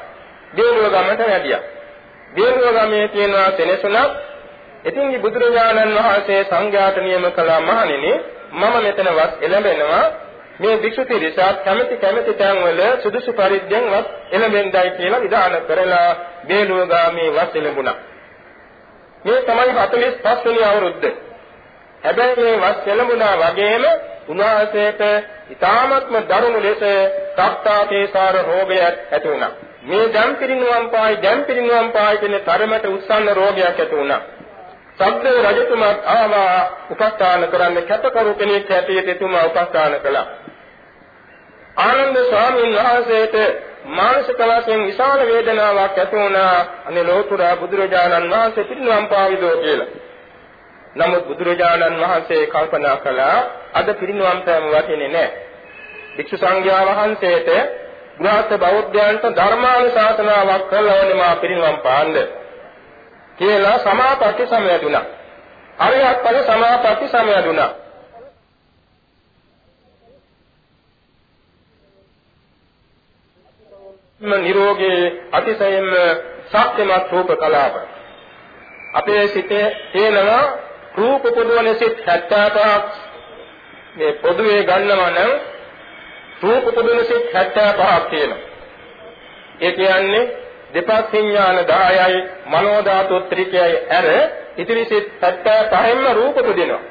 දේරුව ගමට වැඩියා. දේරුව ගමේ තියෙනවා සෙනසුණක්. ඉතින් බුදුරජාණන් වහන්සේ සංඝයාට නියම කළා මහණෙනි මම මෙතන වත් එළඹෙනවා මේ භික්ෂු පිරිසත් කැමැති කැමැති තැන්වල සුදුසු පරිද්දෙන්වත් එළඹෙන්නයි කියලා විධාන කරලා දේරුව ගාමේ වත් එළඹුණා. මේ තමයි 45 වෙනි අවුරුද්ද. හැබැයි මේ වස් කෙලමුණා වගේම උන්වහන්සේට ඊ타ත්ම දරුණු ලෙස සප්තාපේසාර රෝගයක් ඇති වුණා. මේ දැන් පිරිනුවම් පායි දැන් පිරිනුවම් පායි කියන තරමට උස්සන්න රෝගයක් ඇති වුණා. සබ්ද රජතුමාත් ආවා උපස්ථාන කරන්න කැපකරු කෙනෙක් හැටියට එතුමා උපස්ථාන කළා. ආනන්ද ස්වාමීන් වහන්සේට මානසික වශයෙන් විශාල වේදනාවක් ඇති වුණා. අනේ ලෝතුරා බුදුරජාණන් වහන්සේ පිරිනුවම් පාවිදෝ කියලා. නමුත් බුදුරජාණන් වහන්සේ කල්පනා කළා අද පිරිනුවම් පෑම වටින්නේ නැහැ. භික්ෂු සංඝයා වහන්සේට ගෘහස්ත බෞද්ධයන්ට ධර්මානුශාසනාවක් කළා ඕනේ මා පිරිනුවම් පාන්න. කියලා සමාපatti සමය දුනා. අරියත් ඵල සමාපatti සමය දුනා. නිරෝගී අතිශයින්ම ශක්තිමත් රූප කලාප අපේ සිතේ තියෙනවා රූප පොදුවන සිත් 75ක් මේ පොදුවේ ගන්නවා නම් රූප පුදුන සිත් 75ක් තියෙනවා. ඒ කියන්නේ දෙපස් විඥාන 10යි මනෝ ධාතු ත්‍රිකයයි ඇර ඉතිරි සිත් 75න්ම රූප පුදිනවා.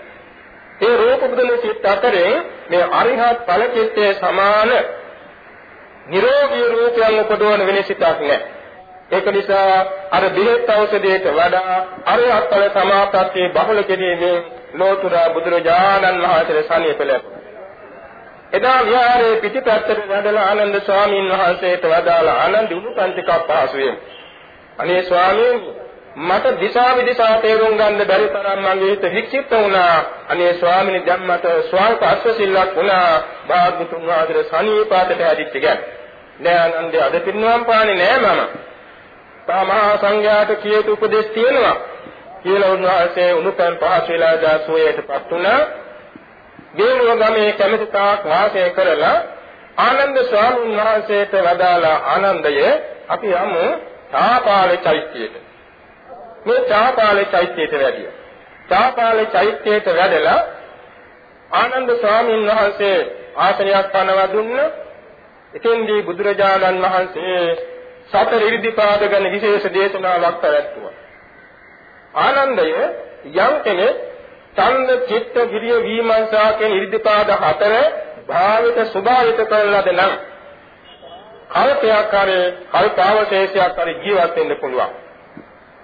ඒ රූප පුදුන සිත් අතරේ මේ අරිහත් ඵල චිත්තයේ සමාන නිරෝගී රූපයන් උපදවන වෙන සිතක් නැහැ. ඒක නිසා අර බෙහෙත් ඖෂධයට වඩා අරිහත් ඵල සමාපත්තියේ බහුල කෙරීමේ ලෝතුරා බුදුරජාණන් වහන්සේ සනිය පෙළපු එදා විහාරයේ පිටිපැත්තට වැඩලා ආනන්ද ස්වාමීන් වහන්සේට වදාලා ආනන්ද උණුකන් ටිකක් පහසුවෙන් අනේ ස්වාමීන් මට දිශා විදිශා තේරුම් ගන්න බැරි තරම් මගේ හිත වික්ෂිප්ත වුණා. අනේ ස්වාමීන් දැන් මට ස්වල්ප අස්වසිල්ලක් වුණා. භාග්‍යතුන් වහන්සේ සනීපාතට හැදිච්ච ගැන. නෑ ආනන්ද අද පින්නම් පාන්නේ නෑ මම. තමා සංඝයාට කියතු උපදේශ තියෙනවා. කියලා උන්වහන්සේ උණුකන් පහසු වෙලා දාසෝයටපත් වුණා. ගේනුව ගමේ කැමති තාක් වාසය කරලා ආනන්ද ස්වාමීන් වහන්සේට වදාලා ආනන්දය අපි යමු තාපාලේ චෛත්‍යයට. මේ තාපාලේ චෛත්‍යයට වැඩිය. තාපාලේ චෛත්‍යයට වැඩලා ආනන්ද ස්වාමීන් වහන්සේ ආසනයක් පනවා දුන්න. එතෙන්දී බුදුරජාණන් වහන්සේ සතර ඉරිදිපාද ගැන විශේෂ දේශනාවක් පැවැත්තුවා. ආනන්දය යම් කෙනෙක් ඡන්ද චිත්ත විරිය විමර්ශා කියන ඉරිදිපාද හතර භාවිත ස්වභාවිත කරලාද නම් කල්පයක් හරි කල්පාවශේෂයක් හරි ජීවත් වෙන්න පුළුවන්.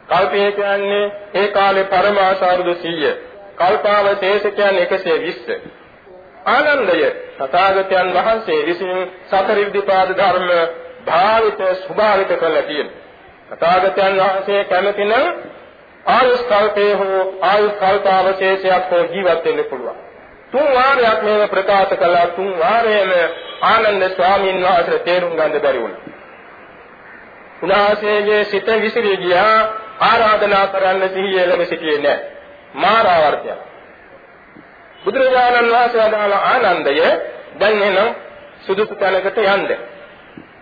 කල්පය කියන්නේ ඒ කාලේ පරමාසාරුද 100. කල්පාවශේෂ කියන්නේ 120. ආනන්දය තථාගතයන් වහන්සේ විසින් සතර ඉරිදිපාද ධර්ම භාවිත ස්වභාවිත කරලා තියෙනවා. තථාගතයන් වහන්සේ කැමති නම් ආයුෂ් කල්පයේ හෝ ආයුෂ් කල්පාවශේෂයක් හෝ ජීවත් වෙන්න පුළුවන්. තුන් වාරයක් මේව ප්‍රකාශ කළා තුන් වාරයේම ආනන්ද ස්වාමීන් වහන්සේ තේරුම් ගන්න බැරි වුණා. උන්වහන්සේගේ සිත විසිරී ගියා ආරාධනා කරන්න සිහිය ලැබ සිටියේ නැහැ. මාරාවර්තය. බුදුරජාණන් වහන්සේ අදාළ ආනන්දය දැන් එන සුදුසු තැනකට යන්න.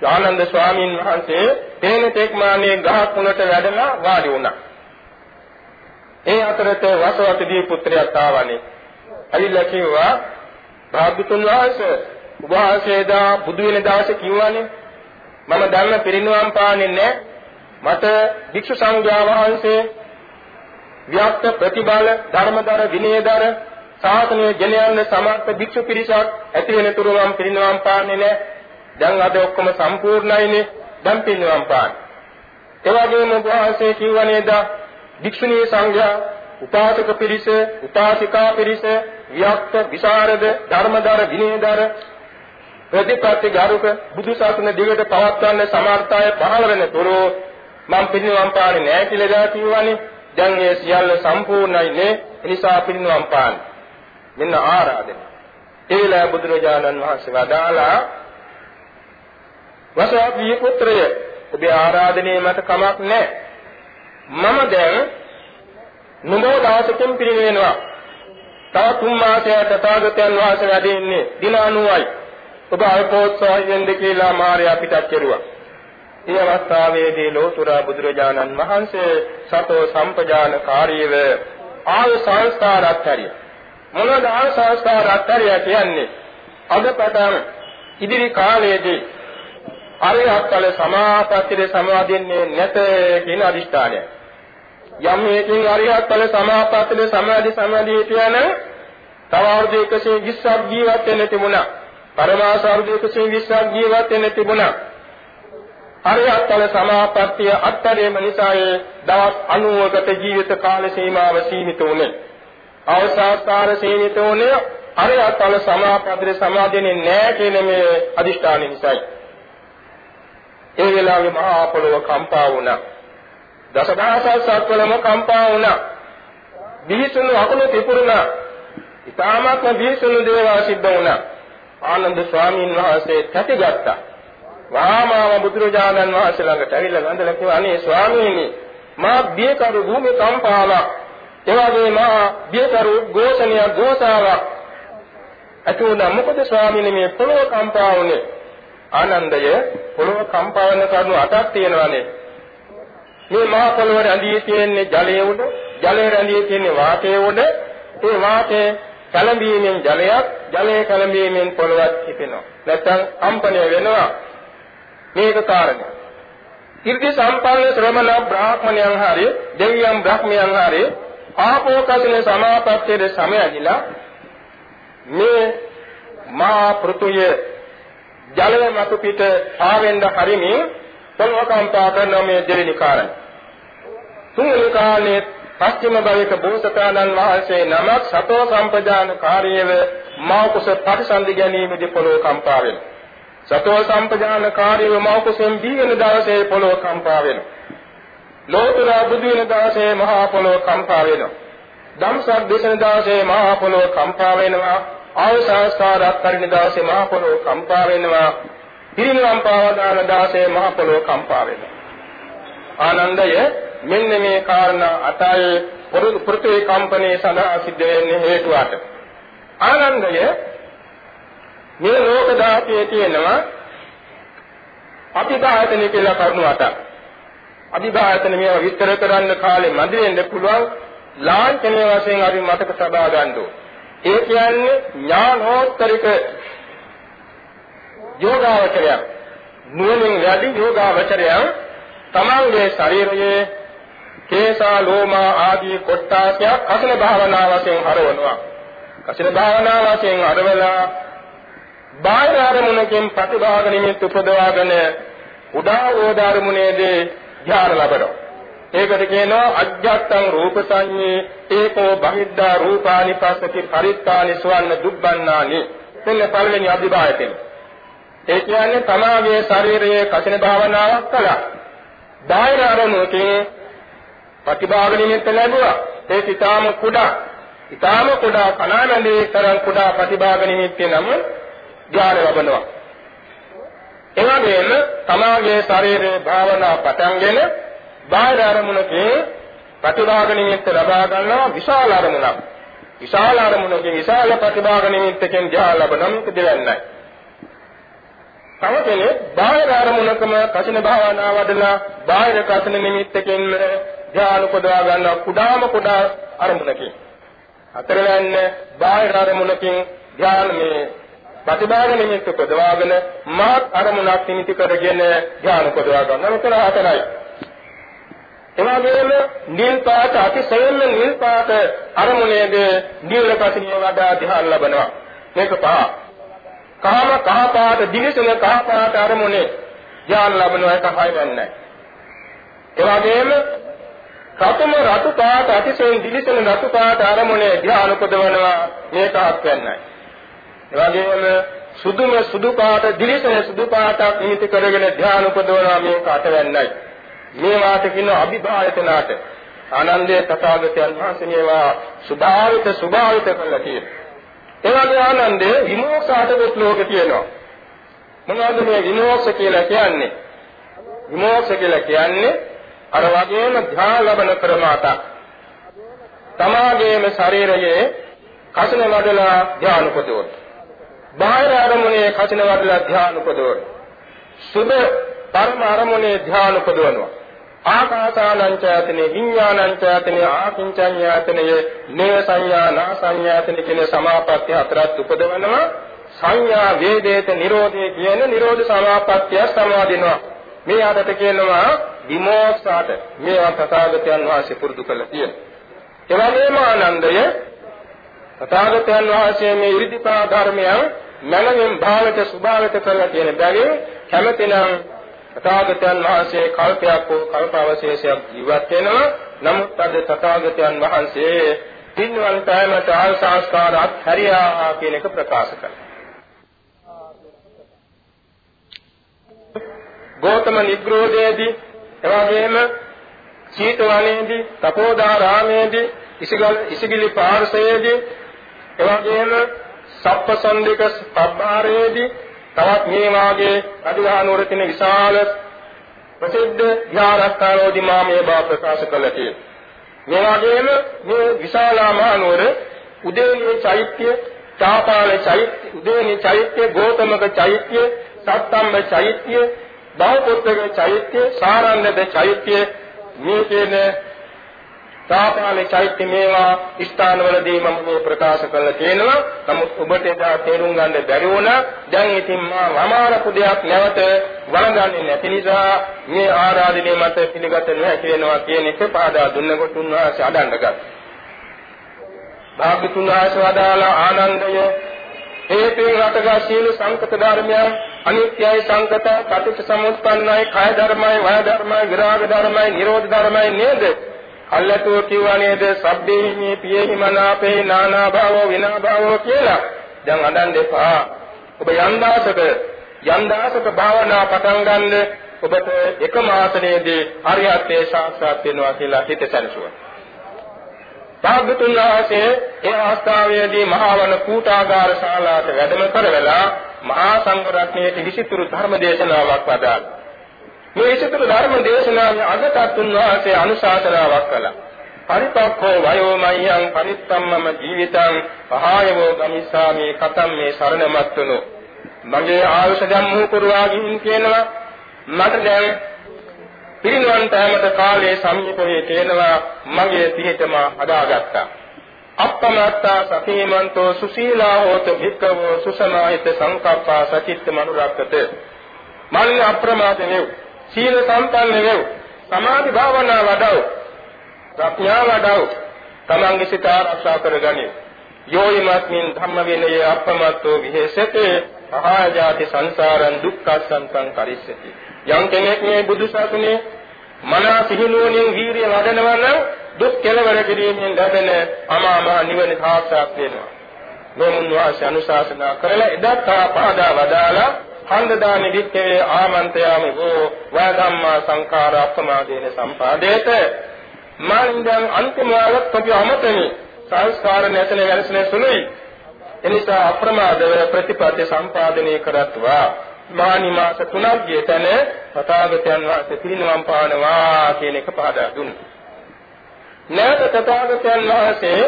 ආනන්ද ස්වාමීන් වහන්සේ තේන තෙක්මානේ ගහක් උනට වැඩලා වාඩි වුණා. ඒ අතරත වසවතදී පුත්‍රයෙක් ආවනේ. ඇවිල්ලා කිව්වා භාග්‍යතුන් වහන්සේ උභාසේදා බුදු වෙන දවසේ කිව්වානේ මම දැන්න පිරිනුවම් පාන්නේ නැහැ. මට භික්ෂු සංඝයා වහන්සේ ව්‍යාප්ත ප්‍රතිබල ධර්මදර විනයදර සාසනයේ ගෙන යන සමර්ථ භික්ෂු පිරිසක් ඇති වෙන තුරු මම පිරිනුවම් පාන්නේ නැහැ. දැන් අද ඔක්කොම සම්පූර්ණයිනේ. දැන් පිරිනුවම් පාන්නේ. ඒ වගේම ඔබ වහන්සේ කිව්වනේද භික්ෂුණී සංඝයා උපාසක පිරිස, උපාසිකා පිරිස, වික්ත, විසරද, ධර්මදර, විනයදර ප්‍රතිපත්ති ගරුක බුදු සසුන දිගට පවත්වන්න සමර්ථය පහළ වෙන තුරු මම පිරිනිවන් පාන්නේ නැහැ කියලා දා කිව්වනේ. දැන් ඒ සියල්ල සම්පූර්ණයි නේ. එනිසා පිරිනිවන් පාන්න. මෙන්න ආරාධන. ඒලා බුදුරජාණන් වහන්සේ වදාලා වසවී පුත්‍රය ඔබේ ආරාධනයේ මට කමක් නැහැ. මම දැන් නුඹව දවසකින් පිරිනවෙනවා. තව තුන් මාසයකට තථාගතයන් වහන්සේ වැඩ ඉන්නේ දින 90යි. ඔබ අල්පෝත්සවයෙන් දෙකීලා මාර්යා පිටත් කෙරුවා. මේ අවස්ථාවේදී ලෝතුරා බුදුරජාණන් වහන්සේ සතෝ සම්පජානකාරීව ආය සංස්කාර අත්හැරිය. මොනවාද ආය සංස්කාර අත්හැරිය කියන්නේ? අද පටන් ඉදිරි කාලයේදී අරිහත්ඵල සමාපත්තියේ සමාදින්නේ නැත කියන අදිෂ්ඨානය. යම් හේකින් අරිහත්ඵල සමාපත්තියේ සමාධි සමාධිය කියන තව අවුරුදු 120ක් ජීවත් වෙන්න තිබුණා. පරමාස අවුරුදු 120ක් ජීවත් වෙන්න තිබුණා. අරිහත්ඵල සමාපත්තිය අත්තරීම නිසා ඒ දවස් 90කට ජීවිත කාල සීමාව සීමිත වුණේ. අවසාස්කාර සීමිත වුණේ අරිහත්ඵල සමාපත්තියේ සමාදින්නේ නැහැ කියන මේ අදිෂ්ඨානය නිසායි. ඒ වෙලාවේ මහා පොළොව කම්පා වුණා. දසදහසක් සත්වලම කම්පා වුණා. බිහිසුණු අකුණු පිපුරුණා. ඊ타මාත්ම බිහිසුණු දේවා සිද්ධ වුණා. ආනන්ද ස්වාමීන් වහන්සේ තැතිගත්තා. වාමාව බුදුරජාණන් වහන්සේ ළඟට ඇවිල්ලා වැඳලා කිව්වා අනේ ස්වාමීනි මා බියකරු භූමි කම්පාවක්. එවාගේ මා බියකරු ഘോഷණිය ഘോഷාවක්. අතුණා මොකද ස්වාමීනි මේ පොළොව කම්පා වුනේ? ආනන්දය පොළොව කම්පා වෙන කරුණු අටක් තියෙනවානේ. මේ මහ පොළොව රැඳී තියෙන්නේ ජලයේ උඩ, ජලයේ රැඳී තියෙන්නේ වාතයේ උඩ. ඒ වාතයේ කැළඹීමෙන් ජලයක් ජලයේ කැළඹීමෙන් පොළවක් කිපෙනවා නැත්නම් කම්පණය වෙනවා. මේක කාරණය ඉර්ධි සම්පන්න ශ්‍රමණ බ්‍රාහ්මණයන් හරි දෙවියන් බ්‍රහ්මයන් හරි ආපෝකසින සමාපත්තියේ සමයදිලා මේ මා පෘථුය ජලය මතු පිට ආවෙන්ද හරිමින් පොළව කම්පා කරන මේ දෙවෙනි කාරණය තුන්වෙනි කාලයේ පස්චිම භවික බෝසතාණන් වහන්සේ නමක් සතෝ සම්පජාන කාර්යව මා කුස ප්‍රතිසන්දි ගැනීමේදී පොළොව කම්පා වෙනවා. සතෝ සම්පජාන කාර්යව මා කුසෙන් දීගෙන දවසේ පොළොව කම්පා වෙනවා. ලෝතර බුදු වෙන දවසේ මහා පොළොව කම්පා වෙනවා. ධම්සක් දේශන දවසේ මහා පොළොව කම්පා වෙනවා. ආවසංස්කාරات කරින දවසේ මහා පොළොව කම්පා වෙනවා. පිරිනිවන් පාවදාන දවසේ මහා පොළොව කම්පා වෙනවා. ආනන්දය මෙන්න මේ කාරණා අතයි පෘථිවි කම්පනයේ සඳහා සිද්ධ වෙන්නේ හේතුවට. ආනන්දය මේ ලෝක ධාතුවේ තියෙනවා අභිභායතන කියලා කරුණු අටක්. අභිභායතන මේවා විස්තර කරන්න කාලේ මදි වෙන්න පුළුවන් ලාංඡනීය වශයෙන් අපි මතක තබා ගන්න ඒ කියන්නේ ඥානෝත්තරික යෝගාවචරයක් නුවණින් වැඩි යෝගාවචරයක් තමන්ගේ ශරීරයේ කේසා ලෝමා ආදී කොට්ටාසයක් කසින භාවනා වශයෙන් හරවනවා. කසින භාවනා වශයෙන් හරවලා බාහිර අරමුණකින් ප්‍රතිභාග නිමිත්ත උපදවාගෙන උදා ඕදාරමුණේදී ඥාන ලබනවා. ඒකට කියනවා අජ්ජත්තං රූප සංඤේ ඒකෝ බහිද්ධා රූපානි පස්සති පරිත්තානි සවන්න දුබ්බන්නානි මෙන්න පළවෙනි අභිභායතෙන් ඒ කියන්නේ තමාගේ ශරීරයේ කසින භාවනාවක් කළා බාහිර අරමුණකින් ප්‍රතිභාග නිමිත්ත ලැබුවා. ඒක ඊටාම කුඩා. ඊටාම කුඩා කණානදී තරම් කුඩා ප්‍රතිභාග නිමිත්තේ නම ඥාන ලබනවා. එවැගේම තමාගේ ශරීරයේ භාවනා පටන්ගෙන බාහිර අරමුණකින් ප්‍රතිභාග නිමිත්ත ලබා ගන්නවා විශාල අරමුණක්. විශාල අරමුණකින් විශාල ප්‍රතිභාග නිමිත්තකින් ඥාන ලබනම දෙවන්නයි. තව කෙනෙක් බාහිර අරමුණකම කසින භාවනා වඩලා බාහිර කසින නිමිත්තකින් ධ්‍යාන උපදවා ගන්න කුඩාම කුඩා අරමුණකින්. අතරවැන්න බාහිර අරමුණකින් ධ්‍යාන මේ ප්‍රතිභාග නිමිත්ත උපදවාගෙන මාත් අරමුණක් නිමිති කරගෙන ධ්‍යාන උපදවා ගන්න. මෙතන හතරයි. එවාගෙම නිල් පාට අතිශයින්ම නිල් පාට අරමුණේද නිල් කසිනිය වඩා ධ්‍යාන ලබනවා. මේක පහ. කාම කහ පාට දිවිසන කහ පාට අරමුණේ ඥාන ලැබෙන එක හය වෙන්නේ. ඒ වගේම සතුම රතු පාට අතිශයින් දිවිසන රතු පාට අරමුණේ ඥාන උපදවනවා මේක හත් වෙන්නේ. ඒ වගේම සුදුම සුදු පාට දිවිසන සුදු පාටක් නිමිති කරගෙන ඥාන උපදවනවා මේක අට වෙන්නේ. මේ වාට කියන අභිභායතනාට ආනන්දේ තථාගතයන් වහන්සේ මේවා සුභාවිත සුභාවිත කළා කියලා. ඒ වගේ ආනන්දේ විමෝක්ෂාටවත් ලෝක තියෙනවා. මොනවද මේ විමෝක්ෂ කියලා කියන්නේ? විමෝක්ෂ කියලා කියන්නේ අර වගේම ධ්‍යාන ලබන ක්‍රමata. තමාගේම ශරීරයේ කසින වඩලා ධ්‍යාන උපදවන. බාහිර අරමුණේ කසින වඩලා ධ්‍යාන උපදවන. සුභ පරම අරමුණේ ධ්‍යාන උපදවනවා. ආකාසානංචයතනේ විඥානංචයතනේ ආකින්චඤ්ඤයතනේ නේව සංඥා නා සංඥාතනේ කියන සමාපත්තිය හතරක් උපදවනවා සංඥා වේදේත නිරෝධය කියන නිරෝධ සමාපත්තිය සමාදිනවා මේ අදට කියනවා විමෝක්ෂාට මේවා තථාගතයන් වහන්සේ පුරුදු කළ තියෙන. ඒ වගේම ආනන්දය තථාගතයන් වහන්සේ මේ ඉරිදිපා ධර්මයන් මනමින් භාවිත ස්වභාවිත කරලා තියෙන බැවින් කැමැතිනම් තථාගතයන් වහන්සේ කල්පයක් හෝ කල්පාවශේෂයක් ජීවත් වෙනවා. නමුත් අද තථාගතයන් වහන්සේ පින්වන් පෑමට ආල් සංස්කාර අත්හැරියා කියන එක ප්‍රකාශ කළා. ගෞතම නිග්‍රෝධයේදී එවාගෙම සීතවනේදී තපෝදාරාමේදී ඉසිගල් ඉසිගිලි පාර්ශවයේදී එවාගෙම සප්පසන්දික පබ්බාරයේදී තවත් මේ වාගේ අදිහානුවර තියෙන විශාල ප්‍රසිද්ධ විහාරස්ථානෝදී මා මේ බව ප්‍රකාශ කළා කියලා. මේ වගේම මේ විශාලාමානුවර උදේනී චෛත්‍ය, චාපාල චෛත්‍ය, උදේනී චෛත්‍ය, ගෝතමක චෛත්‍ය, සත්තම්බ චෛත්‍ය, බහුපුත්‍රක චෛත්‍ය, සාරණ්‍යද චෛත්‍ය මේ කියන තාපාලේ චෛත්‍ය මේවා ස්ථානවලදී මම මේ ප්‍රකාශ කරලා තියෙනවා. නමුත් ඔබට එදා තේරුම් ගන්න බැරි වුණා. දැන් ඉතින් මා වමාරපු දෙයක් නැවත වළඳන්නේ නැති නිසා මේ ආරාධනය මත පිළිගත නොහැකි වෙනවා කියන එක පාදා දුන්නකොට උන්වහන්සේ අඩන්න ගත්තා. භාග්‍යතුන් වහන්සේ වදාලා ආනන්දය හේතුන් රටගා සීල සංකත ධර්මයන් අනිත්‍යයි සංකත කටිච්ච සමුප්පන්නයි කය ධර්මයි වය ධර්මයි විරාග ධර්මයි නිරෝධ ධර්මයි නේද අල්ලතෝ කිව්වා නේද? සබ්බේහි පියෙහි මනාපේ නානා භාවෝ විනා භාවෝ කියලා. දැන් අඳන් දෙපා ඔබ යන්දාසක යන්දාසක භාවනා පටන් ගන්න ඔබට එක මාසයේදී හරියත්තේ සාක්ෂාත් වෙනවා කියලා හිත සැලසුවා. භාග්‍යතුන් වහන්සේ ඒ අවස්ථාවේදී මහා වන කූටාගාර ශාලාවට වැඩම කරවලා මහා සංඝ රත්නයේ විසිතුරු ධර්ම දේශනාවක් වදාළා. මේ විසිතුරු ධර්ම දේශනාවේ අගතත් උන්වහන්සේ අනුශාසනාවක් කළා. පරිපක්ඛෝ වයෝමයං පරිත්තම්මම ජීවිතං පහයවෝ ගමිස්සාමි කතම් මේ සරණමත්තුනෝ මගේ ආයුෂ ධම්මු පුරවාගින් කියනවා මට දැන් පිරිනුවන් පෑමට කාලයේ සමීප වේ තේනවා මගේ පිහිටම හදාගත්තා. අප්පමත්තා සතිමන්තෝ සුසීලා හෝත භික්ඛවෝ සුසමාහිත සංකප්පා සචිත්ත මනුරක්කත. මන්න අප්‍රමාද නෙව්. සීල සම්පන්න නෙව්. සමාධි භාවනා වඩව. ප්‍රඥා වඩව. තමන්ගේ සිත ආරක්ෂා කරගනිව්. යෝයිමත්මින් ධම්ම විනය අප්පමත්තෝ විහෙසතේ අහාජාති සංසාරං දුක්ඛසංසං කරිස්සති යම් කෙනෙක් මේ බුදු සසුනේ මනස සිහිනුවණින් වීරිය වඩනවා නම් දුක් කෙලවර කිරීමෙන් ලැබෙන අමා මහ නිවන සාක්ෂාත් වෙනවා. නොමුන් වාසය අනුශාසනා කරලා එදත් පාදා වදාලා හන්දදානි වික්කේ ආමන්ත්‍රයාමි වූ වදම්මා සංඛාර අප්‍රමාදේන සම්පාදේත. මන්දං අන්තිමවලත් අපි අමතනි සංස්කාර නැතන වැරසෙන සුළුයි. එනිසා අප්‍රමාදව ප්‍රතිපත්ති සම්පාදනය කරත්වා. මානි මාස තුනක් ගිය තැන තථාගතයන් වහන්සේ පිරිනවම් පානවා කියන එක පහදා දුන්නා. නැවත තථාගතයන් වහන්සේ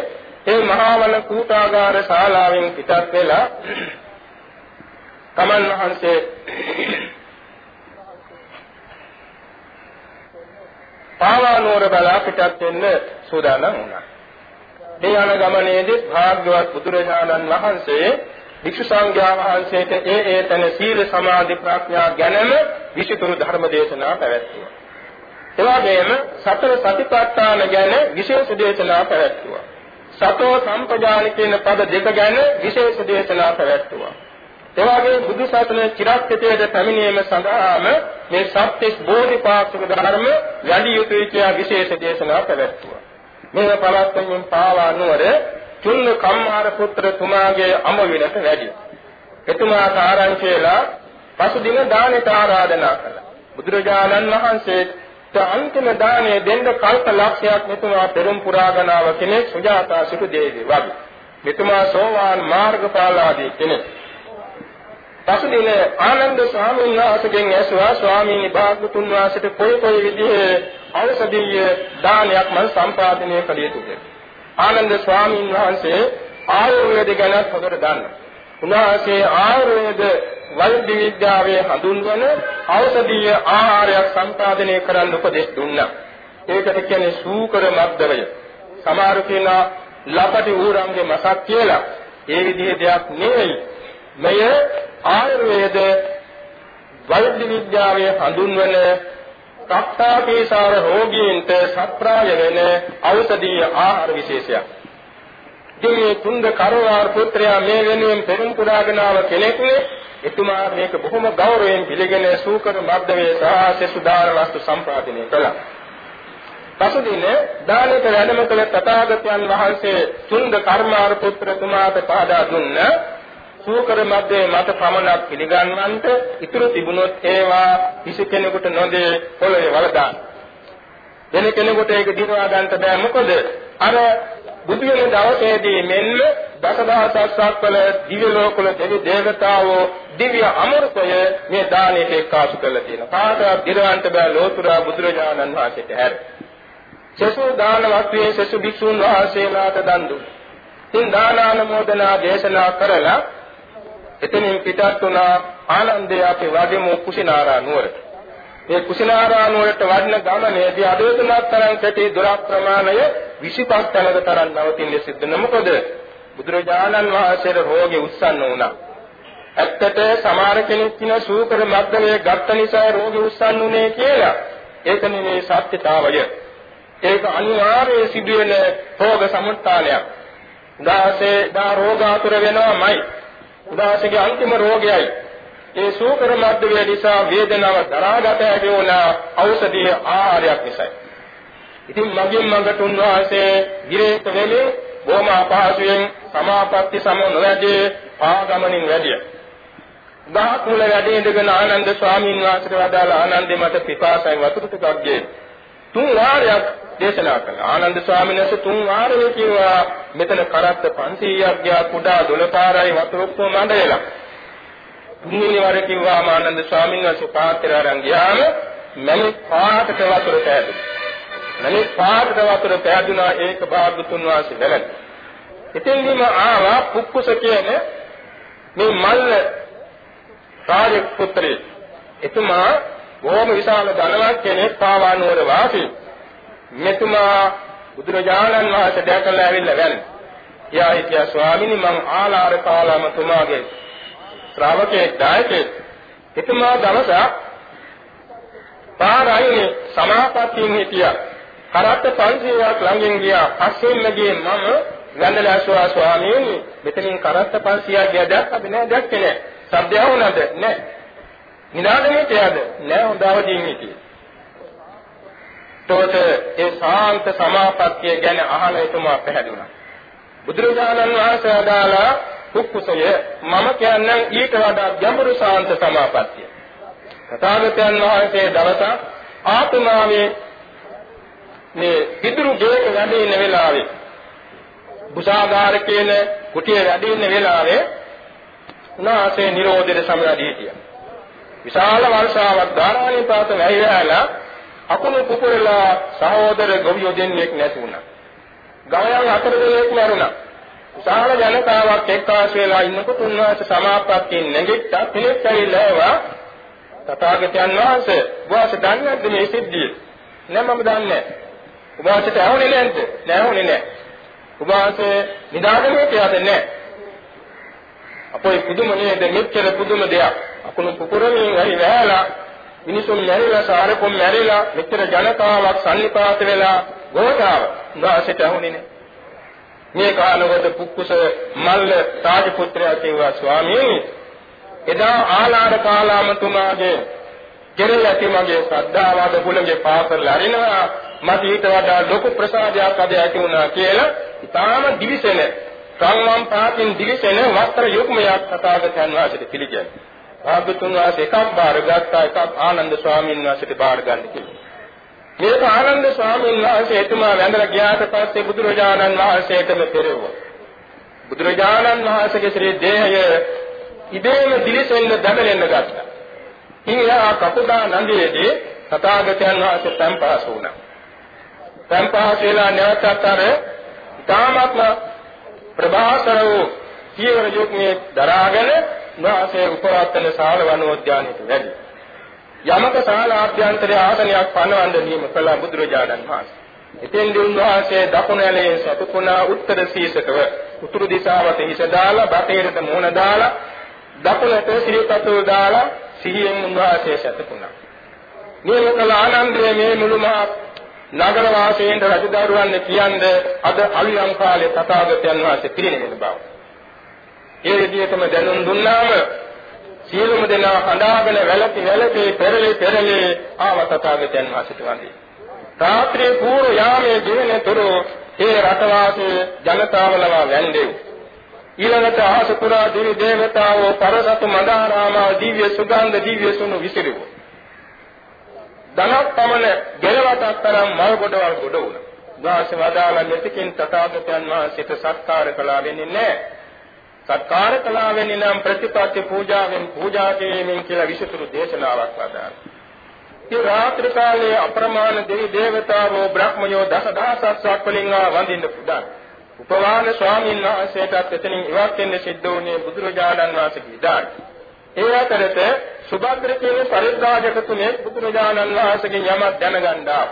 ඒ මහා වන කූටාගාර ශාලාවෙන් පිටත් වෙලා තමන් වහන්සේ පාවානුවර බලා පිටත් වෙන්න සූදානම් වුණා. මේ යන ගමනේදී භාග්‍යවත් බුදුරජාණන් වහන්සේ වික්ෂු සංඝයා වහන්සේට ඒ ඒ තන සීල සමාධි ප්‍රඥා ගැනම විශේෂතුරු ධර්ම දේශනා පැවැත්වුවා. ඒ වගේම සතර සතිපට්ඨාන ගැන විශේෂ දේශනා පැවැත්වුවා. සතෝ සම්පජාන කියන පද දෙක ගැන විශේෂ දේශනා පැවැත්වුවා. ඒ වගේම බුදු සසුනේ චිරස්ථිතයට පැමිණීම සඳහාම මේ සත්‍තිස් බෝධිපාක්ෂික ධර්ම වැඩි යුතුය කියා විශේෂ දේශනා පැවැත්වුවා. මේව පවත්වමින් පාවා නුවර චුල්ල කම්මාර පුත්‍ර තුමාගේ අම විනට වැඩි. එතුමාට ආරංචිලා පසුදින දානෙට ආරාධනා කළා. බුදුරජාණන් වහන්සේට අන්තිම දාණය දෙන්න කල්ප ලක්ෂයක් මෙතුමා පෙරම් පුරාගනාව කෙනෙක් සුජාතා සිටු දේවී වගේ. මෙතුමා සෝවාන් මාර්ගඵල ආදී කෙනෙක්. පසුදින ආනන්ද ස්වාමීන් වහන්සේගෙන් ඇසුවා ස්වාමීනි භාගතුන් වහන්සේට කොයි කොයි විදිහේ ඖෂධීය දානයක් මම සම්පාදනය කළ යුතුද? ආනන්ද ස්වාමීන් වහන්සේ ආයුර්වේද ගැන හොඳට දන්නවා. උන්වහන්සේ ආයුර්වේද වෛද්‍ය විද්‍යාවේ හඳුන්වන ඖෂධීය ආහාරයක් සම්පාදනය කරන්න උපදෙස් දුන්නා. ඒකට කියන්නේ සූකර මද්දවය. සමහර කෙනා ලපටි ඌරන්ගේ මසක් කියලා. ඒ විදිහේ දෙයක් නෙවෙයි. මෙය ආයුර්වේද වෛද්‍ය විද්‍යාවේ හඳුන්වන කප්පාපේසාර රෝගීන්ට සත්‍රාය වෙන ඖෂධීය ආහාර විශේෂයක්. ඉතින් තුන්ද කරවාර පුත්‍රයා මේ වෙනුවෙන් පෙරම් පුරාගෙන ආව කෙනෙක් එතුමා මේක බොහොම ගෞරවයෙන් පිළිගෙන සූකර මර්ධවේ සහ සසුදාන වස්තු සම්පාදනය කළා. පසුදින දානක වැඩම කළ තථාගතයන් වහන්සේ තුන්ද කර්මාර පුත්‍රතුමාට පාදා දුන්නා සූකර මැදේ මත පමණක් පිළිගන්වන්ට ඉතුරු තිබුණොත් ඒවා කිසි කෙනෙකුට නොදේ පොළවේ වලදාන. වෙන කෙනෙකුට ඒක දිනවා ගන්නට බෑ මොකද අර බුදු වෙන දවසේදී මෙන්න දසදහසක් වල දිව්‍ය ලෝකවල දෙවි දේවතාවෝ දිව්‍ය අමෘතය මේ දානෙට එක්කාසු කරලා තියෙනවා. කාටවත් දිරවන්න බෑ ලෝතුරා බුදුරජාණන් වහන්සේට හැර. සසු දාන වස්තුවේ සසු භික්ෂුන් වහන්සේලාට දන් දුන්නා. ඉන් දානානුමෝදනා දේශනා කරලා එතනින් පිටත් වුණා ආනන්දේ අපි වගේම කුසිනාරා නුවරට. මේ කුසිනාරා නුවරට වඩන ගමනේදී අදවතුනක් තරම් කැටි දුර ප්‍රමාණය 25 තැනක තරම් නවතින්නේ සිද්ධ මොකද බුදුරජාණන් වහන්සේට රෝගේ උස්සන්න වුණා. ඇත්තට සමහර කෙනෙක් කියන සූකර මද්දමයේ ගත්ත නිසා රෝගේ උස්සන්න උනේ කියලා. ඒක නෙමේ සත්‍යතාවය. ඒක අනිවාර්යයෙන් සිදුවෙන රෝග සමුත්ථානයක්. උදාසේ දා රෝගාතුර වෙනවමයි. උදාසේගේ අන්තිම රෝගයයි. ඒ සූකර මද්දමය නිසා වේදනාව දරාගත හැකි වුණ ඖෂධීය ආහාරයක් නිසායි. ඉතින් මගින් මඟට උන්වහන්සේ විරේක වෙලේ බොහොම අපහසුයෙන් සමාපatti සම නොවැදී ආගමනින් වැඩිය. ගහක් මුල වැඩ ඉඳගෙන ආනන්ද ස්වාමීන් වහන්සේට වදාළ ආනන්දේ මට පිපාසයි වතුර ටිකක් ගේ. තුන් වාරයක් දේශනා කළා. ආනන්ද ස්වාමීන් වහන්සේ තුන් වාරයක් කිව්වා මෙතන කරත්ත 500ක් ගියා කුඩා දොළපාරයි වතුර ඔක්කොම මඩේලා. තුන්වෙනි වර කිව්වා ආනන්ද ස්වාමීන් වහන්සේ පාත්‍රය අරන් ගියාම මම පාටට වතුර පෑදුනා. නමුත් පාටට වතුර පෑදුනා ඒක භාග්‍යතුන් වහන්සේ වැළඳ. එතෙන්දිම ආවා පුක්කුස කියන මේ මල්ල රාජපුත්‍රයෙක්. එතුමා බොහොම විශාල ධනවත් කෙනෙක් පාවානුවර වාසී. මෙතුමා බුදුරජාණන් වහන්සේ දැකලා ඇවිල්ලා වැළඳ. එයා හිටියා ස්වාමීනි මං ආලාර කාලාම තුමාගේ ශ්‍රාවකයෙක් දායකයෙක්. එතුමා දවසක් පාරයිනේ සමාපත්තියෙන් හිටියා. කරත්ත 500ක් ළඟින් ගියා. පස්සෙන්ම ගියේ මම වැඳලා ඇසුවා ස්වාමීනි මෙතනින් කරත්ත 500ක් ගියා දැක්කද නෑ දැක්කේ නෑ. සද්දය වුණාද නෑ. නිදාගෙන තියද නෑ හොඳවදීන් හිටියේ. තොට ඒ සාන්ත සමාපත්තිය ගැන අහලා එතුමා පැහැදුනා. බුදුරජාණන් වහන්සේ අදාලා කුක්කුසය මම කියන්නම් ඊට වඩා ගැඹුරු සාන්ත සමාපත්තිය. තථාගතයන් වහන්සේ දවසක් ආත්මාවේ මේ පිටුරු ගේක වැඩ ඉන්න වෙලාවේ බුසාගාර කියන කුටිය වැඩ ඉන්න වෙලාවේ උනාසේ නිරෝධයට සමවැදී හිටියා. විශාල වර්ෂාවක් ධාරානිපාත වැහිලා අකුණු පුපුරලා සහෝදර ගොවියෝ දෙන්නෙක් නැති වුණා. ගවයන් හතර දෙනෙක් මරුණා. විශාල ජනතාවක් එක්කාසු වෙලා ඉන්නකොට උන්වහන්සේ සමාප්‍රත්‍යයෙන් නැගිට්ටා පිළිත් ඇවිල්ලා තථාගතයන් වහන්සේ වාස දන්නේ නැද්ද මේ සිද්ධිය? නෑ මම දන්නේ නෑ. ඔබ වහන්සේට ඇහුනේ නැද්ද? නෑ ඇහුනේ නෑ. ඔබ වහන්සේ නිදාගෙන හිටියද නෑ? අපේ පුදුම නේද මෙච්චර පුදුම දෙයක්. අකුණු පුපුරමින් හරි වැහැලා මිනිසුන් මැරිලා සාරකොම් මැරිලා මෙච්චර ජනතාවක් සන්නිපාත වෙලා ගෝඨාව උන්වහන්සේට ඇහුනේ නෑ. මේ කාලවල පුක්කුස මල්ල රාජපුත්‍රයා කිව්වා ස්වාමීනි එදා ආලාර කාලාමතුමාගේ කෙරෙහි ඇති මගේ ශ්‍රද්ධාවද කුලගේ පාසල් අරිනවා මට ඊට වඩා ලොකු ප්‍රසාදයක් අද ඇති වුණා කියලා ඊටාම දිවිසෙන සංවම් පාකින් දිවිසෙන වස්ත්‍ර යුග්මයක් තථාගතයන් වහන්සේට පිළිගන්නේ. භාගතුන් වහන්සේ එකක් බාරගත්තා එකක් ආනන්ද ස්වාමීන් වහන්සේට බාර ගන්න කිව්වා. මේක ආනන්ද ස්වාමීන් වහන්සේ එතුමා වැඳලා ගියාට පස්සේ බුදුරජාණන් වහන්සේටම පෙරෙව්වා. බුදුරජාණන් වහන්සේගේ ශ්‍රී දේහය ඉබේම දිලිසෙන්න දැමෙන්න ගත්තා. ඉන්නා කපුඩා නන්දියේදී තථාගතයන් වහන්සේ තම්පහස වුණා. තම්පහස වෙලා නැවතත් අර ඊ타ත්ම ප්‍රභාසර වූ සියවර යුග්මේ දරාගෙන වාසයේ උපවත්තන ශාල වනෝද්‍යානයට වැඩි. යමක ශාලාභ්‍යන්තරයේ ආසනයක් පනවන්න නියම කළ බුදුරජාණන් වහන්සේ. එතෙන් දුන්වහන්සේ දකුණ ඇලේ සතුකුණා උත්තර සීසකව උතුරු දිශාවට හිස දාලා බටේරට මුහුණ දාලා දකුණට සිරිපතුල් දාලා සිහියෙන් උන්වහන්සේ සතුකුණා. මේ කළ ආනන්දයේ මේ මුළුමහත් නගර වාසීන්ට රජදරුවන් කියන්නේ අද අලියම් කාලේ තථාගතයන් වහන්සේ පිරිනැගෙන බව. ඒ විදිහටම දැනුම් දුන්නාම සියලුම දෙනා හඬාගෙන වැළපි වැළපි පෙරලි පෙරලි ආව තථාගතයන් වහන්සේට වඳි. රාත්‍රී පූර්ව යාමයේ දිනතුරු ඒ රටවාසී ජනතාවලව වැන්දෙව්. ඊළඟට ආසපුරා දිවි දේවතාවෝ පරසතු මදාරාමා දිව්‍ය සුගන්ධ දිව්‍ය සුණු විසිරුවෝ. ධනක් පමණ ගෙලවටක් තරම් මල් ගොඩවල් ගොඩ වුණා. වාසී වදාලා මෙතකින් තථාගතයන් වහන්සේට සත්කාර කළා වෙන්නේ නැහැ. සත්කාර කළා වෙන්නේ නම් ප්‍රතිපත්ති පූජාවෙන් පූජා කිරීමෙන් කියලා විසුතුරු දේශනාවක් වදාළා. ඒ රාත්‍රී කාලයේ අප්‍රමාණ දෙවි දේවතාවෝ බ්‍රහ්මයෝ දසදහසක් වලින් වඳින්න පුදා. උපවාන ස්වාමීන් වහන්සේටත් එතනින් ඉවත් වෙන්න සිද්ධ වුණේ බුදුරජාණන් වහන්සේගේ ඉදායි. ඒ අතරත සුභද්‍ර කියන පරිත්‍රාජක තුනේ බුදුරජාණන් වහන්සේගෙන් යමක් දැනගන්නා.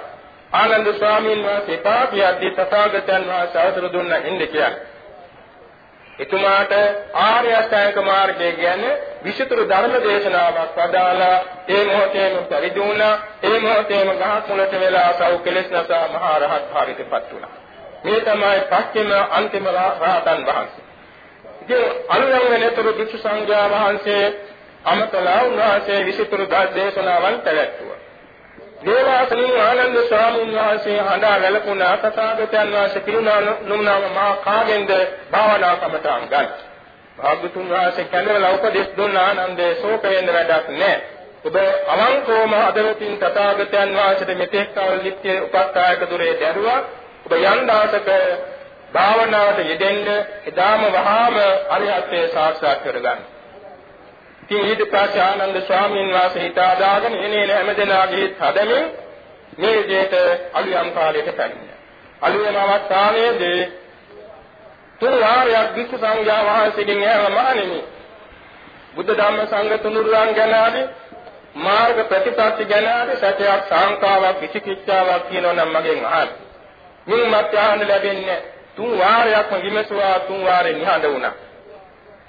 ආනන්ද ස්වාමීන් වහන්සේ පාපියද්දී තථාගතයන් වහන්සේ අවසර දුන්නා ඉන්න කියලා. එතුමාට ආර්ය අෂ්ටාංග මාර්ගය කියන්නේ විශිතුරු ධර්ම දේශනාවක් වදාලා ඒ මොහොතේම පරිදි වුණා ඒ මොහොතේම ගහක් මුලට වෙලා සව් කෙලෙස් නැසා මහා රහත් භාවිතපත් වුණා මේ තමයි පස්චිම අන්තිම රහතන් වහන්සේ ඉතින් අනුයම් වෙනතුරු භික්ෂු සංඝයා වහන්සේ අමතලා උන්වහන්සේ විශිතුරු දේශනාවන් පැවැත්තුවා දේවාසනින් ආනන්ද ස්වාමීන් වහන්සේ හඬා වැළකුණා තථාගතයන් වහන්සේ පිරුණා නුම්නාම මා කාගෙන්ද භාවනා කමටන් ගන්න. භාගතුන් වහන්සේ කැඳවලා උපදෙස් දුන්න ආනන්දේ ශෝක වෙන්න වැඩක් නැහැ. ඔබ අවංකවම අදවතින් තථාගතයන් වහන්සේට මෙතෙක් කල නිත්‍ය උපස්ථායක දුරේ දැරුවා. ඔබ යන් දාසක භාවනාවට යෙදෙන්න එදාම වහාම අරිහත්ත්වයේ සාක්ෂාත් කරගන්න. ඉතින් ඊට පස්සේ ආනන්ද ස්වාමීන් වහන්සේ හිතාදාගෙන එනේ හැමදෙනාගේ හදමින් මේ විදිහට අලුයම් කාලයට පැමිණියා. අලුයම් අවස්ථාවේදී තුන් වාරයක් විසු සංඝයා වහන්සේගෙන් ඇහම මහණෙනි බුද්ධ ධම්ම සංඝ තුනුරුවන් ගැන ආදී මාර්ග ප්‍රතිපත්ති ගැන ආදී සත්‍යයක් සංකාවක් විචිකිච්ඡාවක් කියනවා නම් මගෙන් අහන්න. මින් මත් ආහන්න ලැබෙන්නේ තුන් වාරයක්ම විමසුවා තුන් වාරේ නිහඬ වුණා.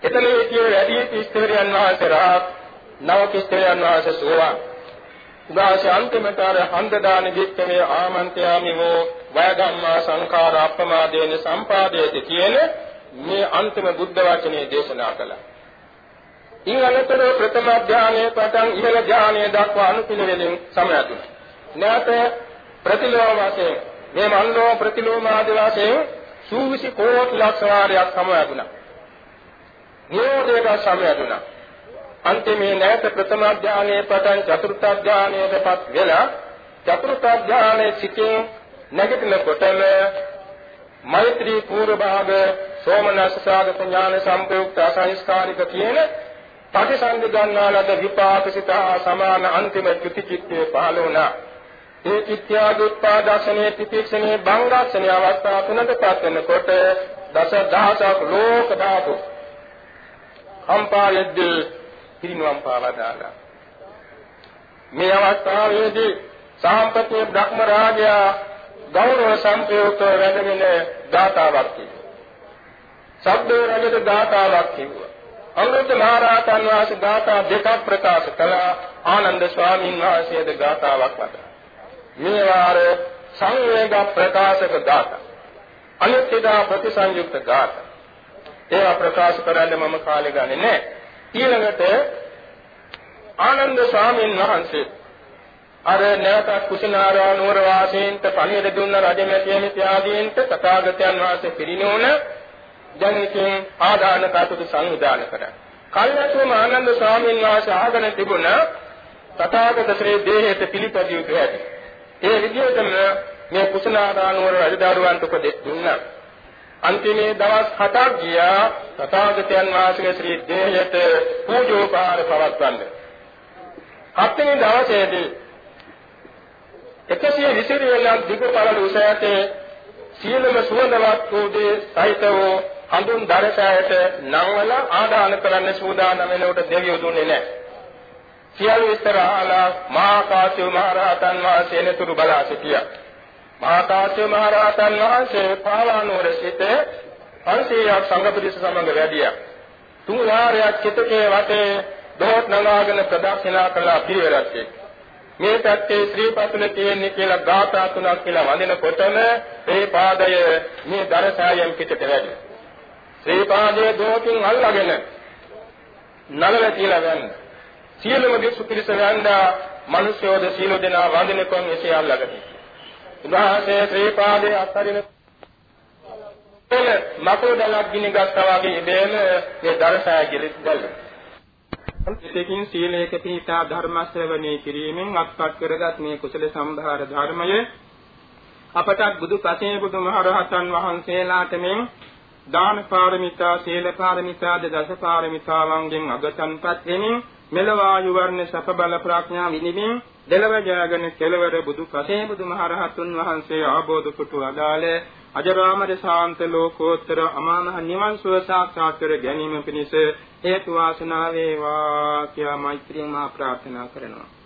එතන හිටියේ වැඩි කිස්තරයන් වහන්සේ රහත් නව කිස්තරයන් වහන්සේ සෝවාන් උදාසේ අන්තිමට අර හන්ද දාන වික්කමේ ආමන්ත්‍යාමි වූ වයගම්මා සංඛාර අප්‍රමාදේන සම්පාදේති කියන මේ අන්තිම බුද්ධ වචනේ දේශනා කළා. ඊළඟට ප්‍රථම ධානයේ පටන් ඉහළ ධානයේ දක්වා අනුපිළිවෙලින් සමයතුණා. නැවත ප්‍රතිලෝම වශයෙන් මේ මන්නෝ ප්‍රතිලෝම ආදී වශයෙන් සූවිසි කෝටි ලක්ෂ වාරයක් සමයතුණා. නිරෝධයට සමයදුණා. අන්තිමේ නැවත ප්‍රථම ඥානයේ පටන් චතුර්ථ ඥානයටපත් වෙලා චතුර්ථ ඥානයේ සිටින් නැගිටිනකොටම මෛත්‍රී පූර්ව භාග සෝමනස්ස සාගත ඥාන සම්පයුක්ත අසංස්කාරික කියන පටිසන්ධ ගන්නාලද විපාකසිත සමාන අන්තිම ත්‍ුතිචිත්තේ පහළ වුණා. ඒ චිත්‍යාදුත්පාදර්ශනයේ තිපීක්ෂණයේ බංගාක්ෂණයේ අවස්ථා තුනකපත් වෙනකොට දස දහසක් ලෝක ධාතු කම්පා යද්දී පිරිනුවම් පාවා දාලා මේ අවස්ථාවේදී සාම්ප්‍රත්‍ය බ්‍රහ්ම රාජයා ගෞරව සම්ප්‍රයුක්ත වැඩගෙන දාතාවක් කිව්වා. සබ්දේ රජට දාතාවක් කිව්වා. අනුරුද්ධ මහ රහතන් වහන්සේ දාතා දෙකක් ප්‍රකාශ කළා. ආනන්ද ස්වාමීන් වහන්සේද දාතාවක් වදා. මේ වාර සංවේග ප්‍රකාශක දාතා. අනිත්‍යදා ප්‍රතිසංයුක්ත දාතා. ඒවා ප්‍රකාශ කරන්න මම කාලය ගන්නේ නැහැ. ඊළඟට ආනන්ද ස්වාමීන් වහන්සේ අර නැවත කුසිනාරා නුවර වාසීන්ට පණිවිඩ දුන්න රජමැතියන් ඉත්‍යාදීන්ට තථාගතයන් වහන්සේ පිරිනෝන දැන් ඉතින් ආදාන කටයුතු සංවිධානය කරා. කල්යතුම ආනන්ද ස්වාමීන් වහන්සේ ආගෙන තිබුණ තථාගත ශ්‍රී දේහයට පිළිපදිය යුතු ඇති. ඒ විදිහටම මේ කුසිනාරා නුවර රජදරුවන්ට උපදෙස් දුන්නා. අන්තිමේ දවස් 7ක් ගියා තථාගතයන් වහන්සේගේ ශ්‍රී දේහයට පූජෝපහාර පවත්වන්න. හත්වෙනි දවසේදී 120 වෙලක් දිගපළල උසයට සියලුම සුවඳවත් වූ දේ සහිතව හඳුන් දරසයට නංවල ආදාන කරන්න සූදානම් වෙනකොට දෙවියෝ දුන්නේ නැහැ. සියලු විස්තර අහලා මහා කාශ්‍යප මහ රහතන් වහන්සේ නතුරු බලා සිටියා. මහා කාශ්‍යප මහ රහතන් වහන්සේ පාවානුවර සිට 500ක් සංඝ පිරිස සමග වැඩියා. තුන් වාරයක් චිතකේ වටේ දොහොත් නගාගෙන ප්‍රදක්ෂිනා කළා පිරිවරක් මේ පැත්තේ ශ්‍රීපතුල තියෙන්නේ කියලා ගාථා තුනක් කියලා වඳිනකොටම ඒ පාදය මේ දරසායෙන් පිටට වැඩි. ශ්‍රී පාදයේ දෝකින් අල්ලාගෙන නලල තියලා ගන්න. සියලුම භික්ෂු පිරිස වැන්දා මිනිස්යෝද සීල දෙනා වඳිනකොන් එසේ අල්ලාගෙන. උදාහරණේ ශ්‍රී පාදයේ අත්තරින මකෝ දලක් ගිනි ගත්තා වගේ ඉබේම මේ දරසාය ගිලිත් දැල්ලුවා. සිතකින් සීලයක පිහිටා ධර්ම ශ්‍රවණය කිරීමෙන් අත්පත් කරගත් මේ කුසල සම්භාර ධර්මය අපටත් බුදු පසේ බුදුමහරහතන් වහන්සේලාට මෙන් දාන පාරමිතා සීල පාරමිතා දස පාරමිතාවන්ගෙන් අගතන්පත් වෙමින් මෙලවායු වර්ණ සප බල ප්‍රඥා විනිමින් දෙලව ජයගෙන කෙලවර බුදු පසේ බුදුමහරහතුන් වහන්සේ ආબોධ කුතු අදාළ අජරාමර ශාන්ත ලෝකෝත්තර අමාමහ නිවන් සුව සාක්ෂාත් කර ගැනීම පිණිස හේතු වාසනා වේවා කියා මෛත්‍රියෙන් මා ප්‍රාර්ථනා කරනවා.